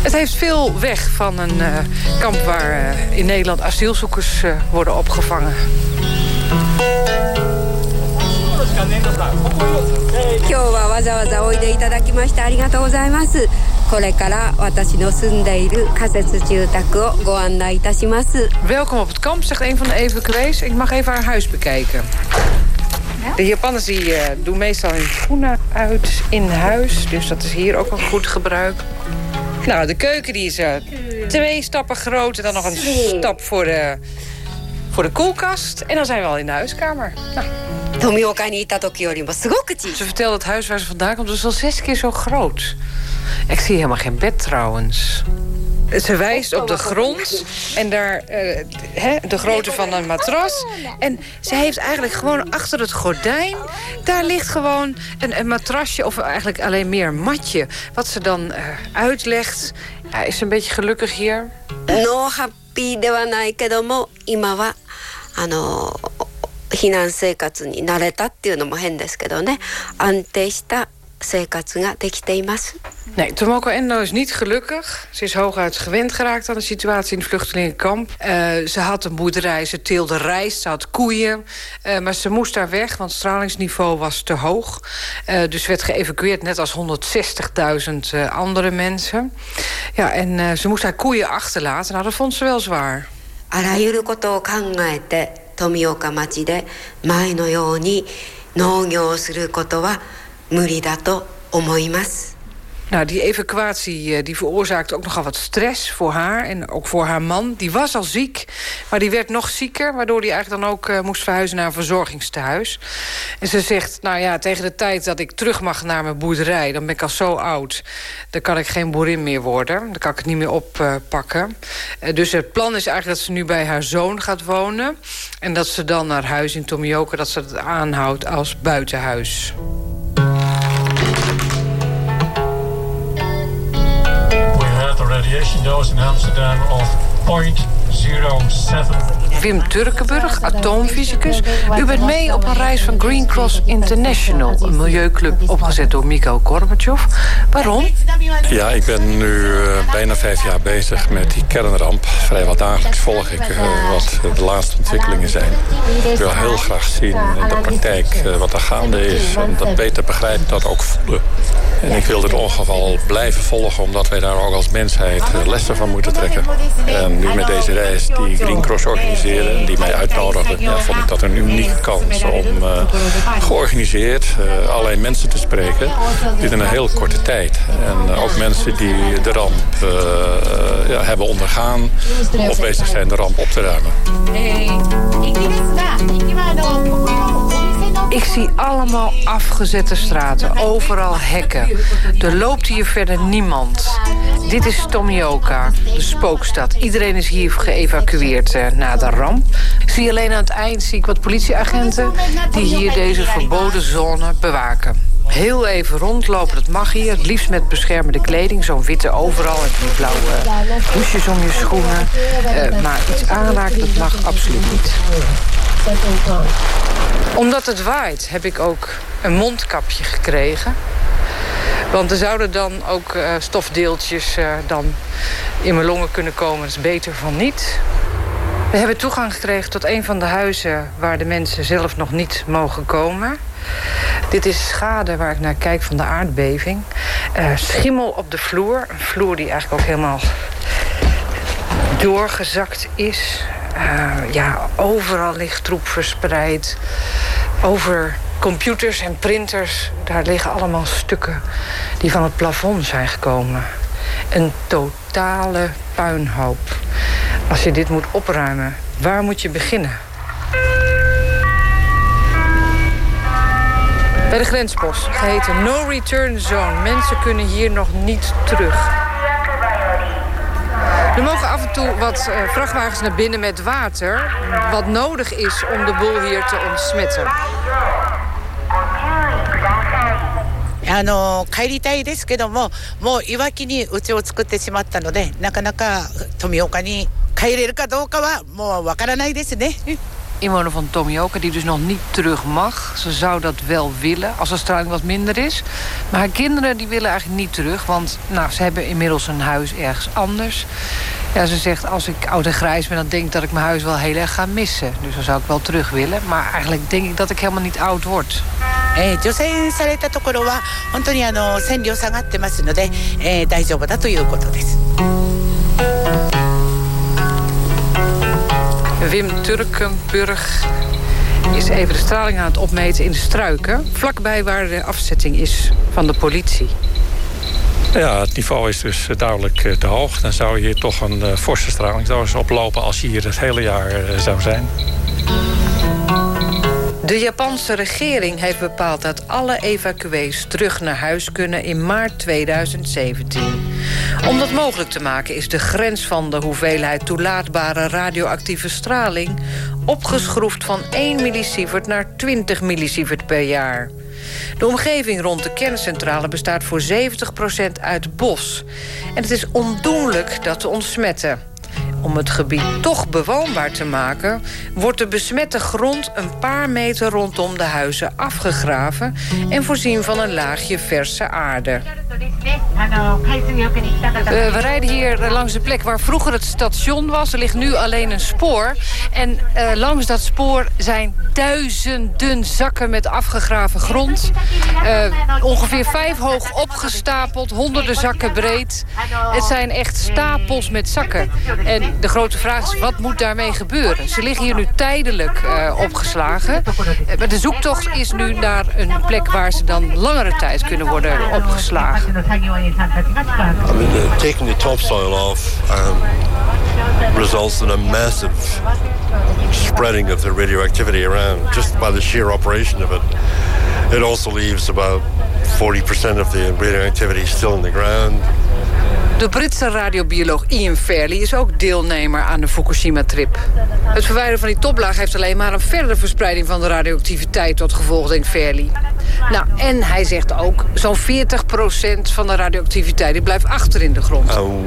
Het heeft veel weg van een eh, kamp waar eh, in Nederland asielzoekers eh, worden opgevangen. Welkom op het kamp, zegt een van de evacuees. Ik mag even haar huis bekijken. De Japanners die, uh, doen meestal hun schoenen uit in huis. Dus dat is hier ook een goed gebruik. Nou, de keuken die is uh, twee stappen groot. En dan nog een stap voor de, voor de koelkast. En dan zijn we al in de huiskamer. Nou. Ze vertelde het huis waar ze vandaan komt, dus al zes keer zo groot. Ik zie helemaal geen bed trouwens. Ze wijst op de grond en daar uh, de grootte van een matras. En ze heeft eigenlijk gewoon achter het gordijn... daar ligt gewoon een, een matrasje, of eigenlijk alleen meer een matje... wat ze dan uh, uitlegt. Ja, is ze een beetje gelukkig hier? No happy ではないけども今はあの避難生活に慣れたっていうのも変ですけどね安定した 生活ができています Nee, Tomoko Endo is niet gelukkig. Ze is hooguit gewend geraakt aan de situatie in het vluchtelingenkamp. Uh, ze had een boerderij, ze teelde rijst, ze had koeien. Uh, maar ze moest daar weg, want het stralingsniveau was te hoog. Uh, dus werd geëvacueerd, net als 160.000 andere mensen. Ja, en ze moest haar koeien achterlaten. Nou, dat vond ze wel zwaar. あらゆることを考えて富岡町で前のように農業をすることは無理だと思います。 Nou, die evacuatie eh, die veroorzaakte ook nogal wat stress voor haar en ook voor haar man. Die was al ziek, maar die werd nog zieker... waardoor hij eigenlijk dan ook uh, moest verhuizen naar een verzorgingstehuis. En ze zegt, nou ja, tegen de tijd dat ik terug mag naar mijn boerderij... dan ben ik al zo oud, dan kan ik geen boerin meer worden. Dan kan ik het niet meer oppakken. Uh, dus het plan is eigenlijk dat ze nu bij haar zoon gaat wonen... en dat ze dan naar huis in Tomioka, dat ze het aanhoudt als buitenhuis. Radiation dose in Amsterdam of 0.07. Wim Turkenburg, atoomfysicus. U bent mee op een reis van Green Cross International... een milieuclub opgezet door Mikhail Gorbachev. Waarom? Ja, ik ben nu uh, bijna vijf jaar bezig met die kernramp. Vrijwel dagelijks volg ik uh, wat de laatste ontwikkelingen zijn. Ik wil heel graag zien in de praktijk uh, wat er gaande is... en dat beter begrijpen, dat ook voelen. En ik wil dit ongeval blijven volgen... omdat wij daar ook als mensheid lessen van moeten trekken. En nu met deze reis die Green Cross die mij uitnodigden, vond ik dat een unieke kans... om uh, georganiseerd uh, allerlei mensen te spreken. Dit in een heel korte tijd. En uh, ook mensen die de ramp ja, hebben ondergaan... of bezig zijn de ramp op te ruimen. Ik zie allemaal afgezette straten, overal hekken. Er loopt hier verder niemand. Dit is Tomioka, de spookstad. Iedereen is hier geëvacueerd uh, na de ramp. Ik zie alleen aan het eind zie ik wat politieagenten... die hier deze verboden zone bewaken. Heel even rondlopen, dat mag hier. Het liefst met beschermende kleding. Zo'n witte overal en die blauwe hoesjes om je schoenen. Uh, maar iets aanraken, dat mag absoluut niet omdat het waait heb ik ook een mondkapje gekregen. Want er zouden dan ook uh, stofdeeltjes dan in mijn longen kunnen komen. Dat is beter van niet. We hebben toegang gekregen tot een van de huizen... waar de mensen zelf nog niet mogen komen. Dit is schade waar ik naar kijk van de aardbeving. Uh, schimmel op de vloer. Een vloer die eigenlijk ook helemaal doorgezakt is. Uh, ja, overal ligt troep verspreid. Over computers en printers, daar liggen allemaal stukken die van het plafond zijn gekomen. Een totale puinhoop. Als je dit moet opruimen, waar moet je beginnen? Bij de grenspost, geheten No Return Zone. Mensen kunnen hier nog niet terug. Er mogen af en toe wat uh, vrachtwagens naar binnen met water... wat nodig is om de boel hier te ontsmetten. あの帰りたいですけどももういわきに家を作ってしまったのでなかなか富岡に帰れるかどうかはもうわからないですね。 Inwoner van Tomioka die dus nog niet terug mag. Ze zou dat wel willen als de straling wat minder is. Maar haar kinderen die willen eigenlijk niet terug. Want nou, ze hebben inmiddels een huis ergens anders. Ja, ze zegt als ik oud en grijs ben... dan denk ik dat ik mijn huis wel heel erg ga missen. Dus dan zou ik wel terug willen. Maar eigenlijk denk ik dat ik helemaal niet oud word. えー、除染されたところは本当にあの線量下がってますので、えー、大丈夫だということです。 Wim Turkenburg is even de straling aan het opmeten in de struiken... vlakbij waar de afzetting is van de politie. Ja, het niveau is dus duidelijk te hoog. Dan zou je hier toch een uh, forse stralingsdosis oplopen... als je hier het hele jaar zou zijn. De Japanse regering heeft bepaald dat alle evacuees terug naar huis kunnen in maart 2017. Om dat mogelijk te maken is de grens van de hoeveelheid toelaatbare radioactieve straling opgeschroefd van 1 millisievert naar 20 millisievert per jaar. De omgeving rond de kerncentrale bestaat voor 70% uit bos. En het is ondoenlijk dat te ontsmetten. Om het gebied toch bewoonbaar te maken... wordt de besmette grond een paar meter rondom de huizen afgegraven... en voorzien van een laagje verse aarde. Uh, we rijden hier langs de plek waar vroeger het station was. Er ligt nu alleen een spoor. En uh, langs dat spoor zijn duizenden zakken met afgegraven grond. Uh, ongeveer vijf hoog opgestapeld, honderden zakken breed. Het zijn echt stapels met zakken. En de grote vraag is, wat moet daarmee gebeuren? Ze liggen hier nu tijdelijk opgeslagen. maar de zoektocht is nu naar een plek waar ze dan langere tijd kunnen worden opgeslagen. Taking the topsoil off um, results in a massive spreading of the radioactivity around just by the sheer operation of it. It also leaves about 40% of the radioactivity still in the ground. De Britse radiobioloog Ian Fairley is ook deelnemer aan de Fukushima-trip. Het verwijderen van die toplaag heeft alleen maar een verdere verspreiding van de radioactiviteit tot gevolg, denkt Fairley. Nou, en hij zegt ook, zo'n 40% van de radioactiviteit die blijft achter in de grond. Um,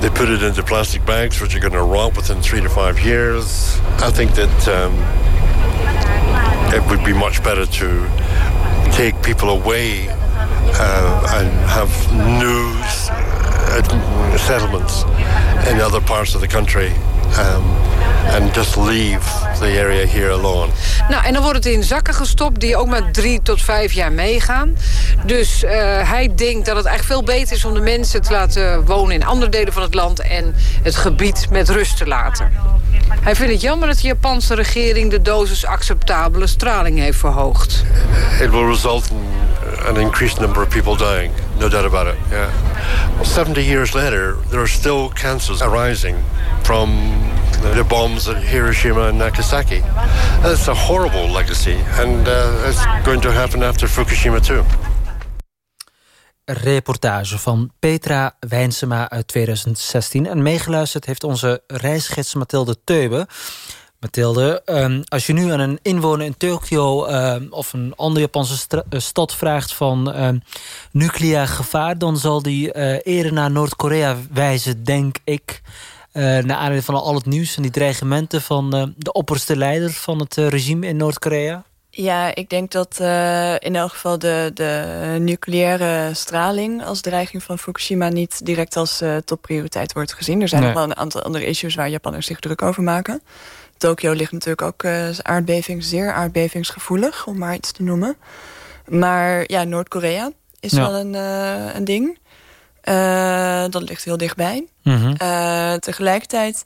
they put it into plastic bags, which are going to rot within three to five years. I think that um, it would be much better to take people away uh, and have new settlements in other parts of the country. Um, and just leave the area here alone. Nou, en dan wordt het in zakken gestopt die ook maar drie tot vijf jaar meegaan. Dus uh, hij denkt dat het eigenlijk veel beter is om de mensen te laten wonen in andere delen van het land en het gebied met rust te laten. Hij vindt het jammer dat de Japanse regering de dosis acceptabele straling heeft verhoogd. It will result in an increased number of people dying, no doubt about it. Yeah. Well, 70 years later, there are still cancers arising from the bombs at Hiroshima and Nagasaki. That's a horrible legacy, and uh, it's going to happen after Fukushima too. Reportage van Petra Wijnsema uit 2016. En meegeluisterd heeft onze reisgids Mathilde Teube. Mathilde, um, als je nu aan een inwoner in Tokio... Um, of een andere Japanse eh, stad vraagt van um, nucleair gevaar... dan zal die uh, eerder naar Noord-Korea wijzen, denk ik... Uh, naar aanleiding van al het nieuws en die dreigementen... van de opperste leider van het regime in Noord-Korea? Ja, ik denk dat uh, in elk geval de, de nucleaire straling... als dreiging van Fukushima niet direct als uh, topprioriteit wordt gezien. Er zijn nee. nog wel een aantal andere issues waar Japanners zich druk over maken. Tokio ligt natuurlijk ook uh, aardbeving, zeer aardbevingsgevoelig, om maar iets te noemen. Maar ja, Noord-Korea is ja. wel een, een ding. dat ligt heel dichtbij. Mm -hmm. tegelijkertijd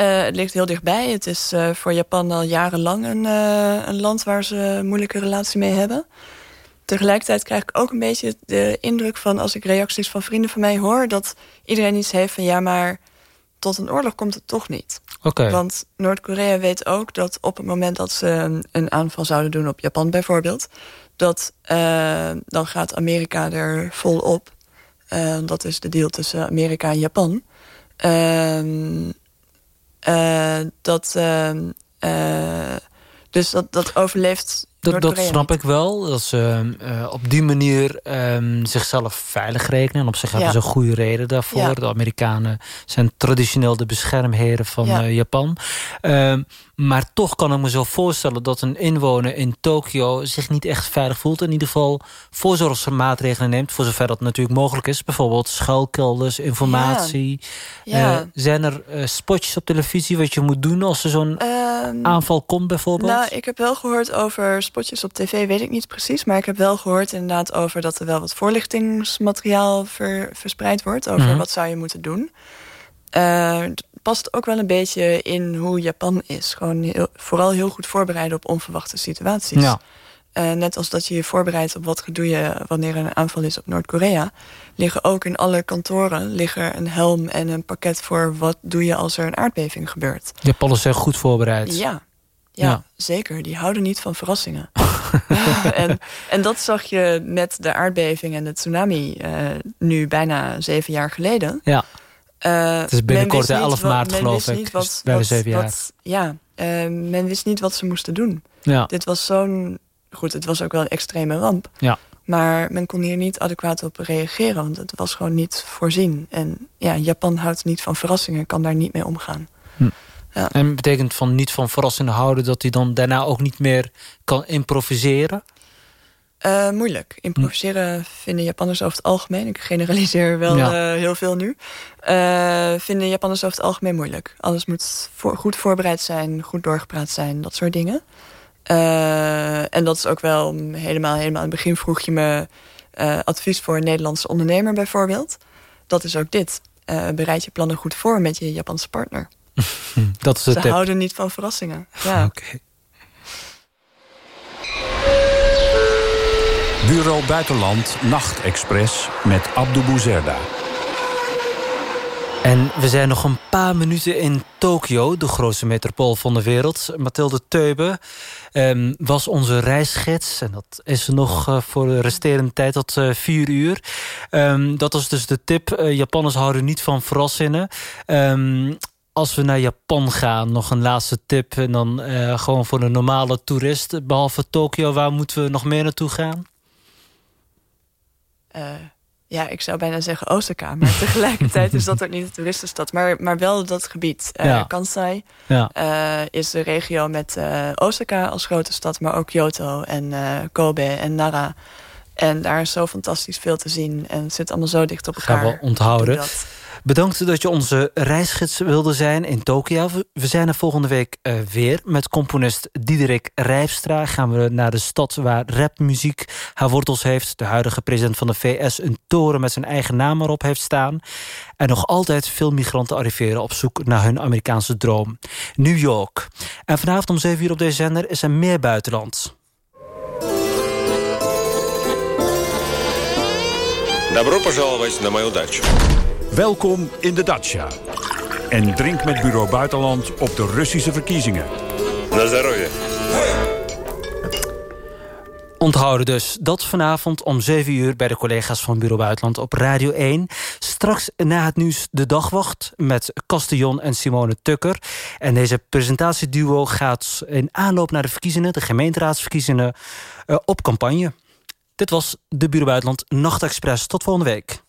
uh, het ligt heel dichtbij. Het is uh, voor Japan al jarenlang een, uh, een, land waar ze een moeilijke relatie mee hebben. Tegelijkertijd krijg ik ook een beetje de indruk van... als ik reacties van vrienden van mij hoor... dat iedereen iets heeft van ja, maar tot een oorlog komt het toch niet. Okay. Want Noord-Korea weet ook dat op het moment dat ze een, een aanval zouden doen... op Japan bijvoorbeeld... dat dan gaat Amerika er volop. dat is de deal tussen Amerika en Japan... Ehm, eh, dat, ehm, eh, dus dat, dat overleeft Dat, dat snap ik wel. Dat ze eh, op die manier ehm, zichzelf veilig rekenen. En op zich hebben Ja. ze een goede reden daarvoor. Ja. De Amerikanen zijn traditioneel de beschermheren van Ja. eh, Japan. Ehm, maar toch kan ik me zo voorstellen dat een inwoner in Tokio zich niet echt veilig voelt. In ieder geval voorzorgsmaatregelen neemt. Voor zover dat natuurlijk mogelijk is. Bijvoorbeeld schuilkelders, informatie. Ja. Eh, zijn er eh, spotjes op televisie wat je moet doen als er zo'n Ehm, aanval komt bijvoorbeeld? Nou, ik heb wel gehoord over spotjes op tv, weet ik niet precies. Maar ik heb wel gehoord inderdaad over dat er wel wat voorlichtingsmateriaal ver- verspreid wordt. Over Mhm. wat zou je moeten doen. Het past ook wel een beetje in hoe Japan is. Gewoon heel- vooral heel goed voorbereiden op onverwachte situaties. Ja. Eh, net als dat je je voorbereidt op wat doe je wanneer er een aanval is op Noord-Korea... liggen ook in alle kantoren liggen een helm en een pakket voor... wat doe je als er een aardbeving gebeurt. Japanners zijn goed voorbereid. Ja, ja, Ja. zeker. Die houden niet van verrassingen. en, en dat zag je met de aardbeving en de tsunami eh, nu bijna zeven jaar geleden. Ja. Eh, Het is binnenkort men wist 11 niet wat- maart, geloof ik. wat- bijna wat- zeven jaar. wat- ja, eh, men wist niet wat ze moesten doen. Ja. Dit was zo'n... Goed, het was ook wel een extreme ramp. Ja. Maar men kon hier niet adequaat op reageren, want het was gewoon niet voorzien. En ja, Japan houdt niet van verrassingen, kan daar niet mee omgaan. Ja. En betekent van niet van verrassingen houden... dat hij dan daarna ook niet meer kan improviseren? Eh, moeilijk. Improviseren vinden Japanners over het algemeen. Ik generaliseer wel Ja. eh, heel veel nu. eh, vinden Japanners over het algemeen moeilijk. Alles moet voor, goed voorbereid zijn, goed doorgepraat zijn, dat soort dingen. En dat is ook wel helemaal, helemaal aan het begin vroeg je me advies voor een Nederlandse ondernemer bijvoorbeeld. Dat is ook dit. Bereid je plannen goed voor met je Japanse partner. Dat is Ze tip. houden niet van verrassingen. Ja. Bureau Buitenland Nachtexpress met Abdou Bouzerda. En we zijn nog een paar minuten in Tokio, de grootste metropool van de wereld. Mathilde Teube ehm, was onze reisgids. En dat is nog eh, voor de resterende tijd tot eh, vier uur. Ehm, dat was dus de tip. Eh, Japanners houden niet van verrassingen. Ehm, als we naar Japan gaan, nog een laatste tip. En dan gewoon voor de normale toerist. Behalve Tokio, waar moeten we nog meer naartoe gaan? Eh, ja, ik zou bijna zeggen Osaka. Maar tegelijkertijd is dat ook niet de toeristenstad. Maar, maar wel dat gebied. Ja. Kansai Ja. eh, is de regio met Osaka als grote stad. Maar ook Kyoto en Kobe en Nara. En daar is zo fantastisch veel te zien. En het zit allemaal zo dicht op elkaar. Gaan we onthouden. Dat. Bedankt dat je onze reisgids wilde zijn in Tokio. We- We zijn er volgende week eh, weer met componist Diederik Rijfstra. Gaan we naar de stad waar rapmuziek haar wortels heeft. De huidige president van de VS een toren met zijn eigen naam erop heeft staan. En nog altijd veel migranten arriveren op zoek naar hun Amerikaanse droom. New York. En vanavond om 7 uur op deze zender is er meer buitenland. Добро пожаловать на мою дачу. Welkom in de Dacia. En drink met Bureau Buitenland op de Russische verkiezingen. На здоровье. Onthouden dus dat vanavond om 7 uur bij de collega's van Bureau Buitenland op Radio 1. Straks na het nieuws de dagwacht met Castillon en Simone Tukker. En deze presentatieduo gaat in aanloop naar de verkiezingen, de gemeenteraadsverkiezingen, eh, op campagne. Dit was de Bureau Buitenland Nachtexpress. Tot volgende week.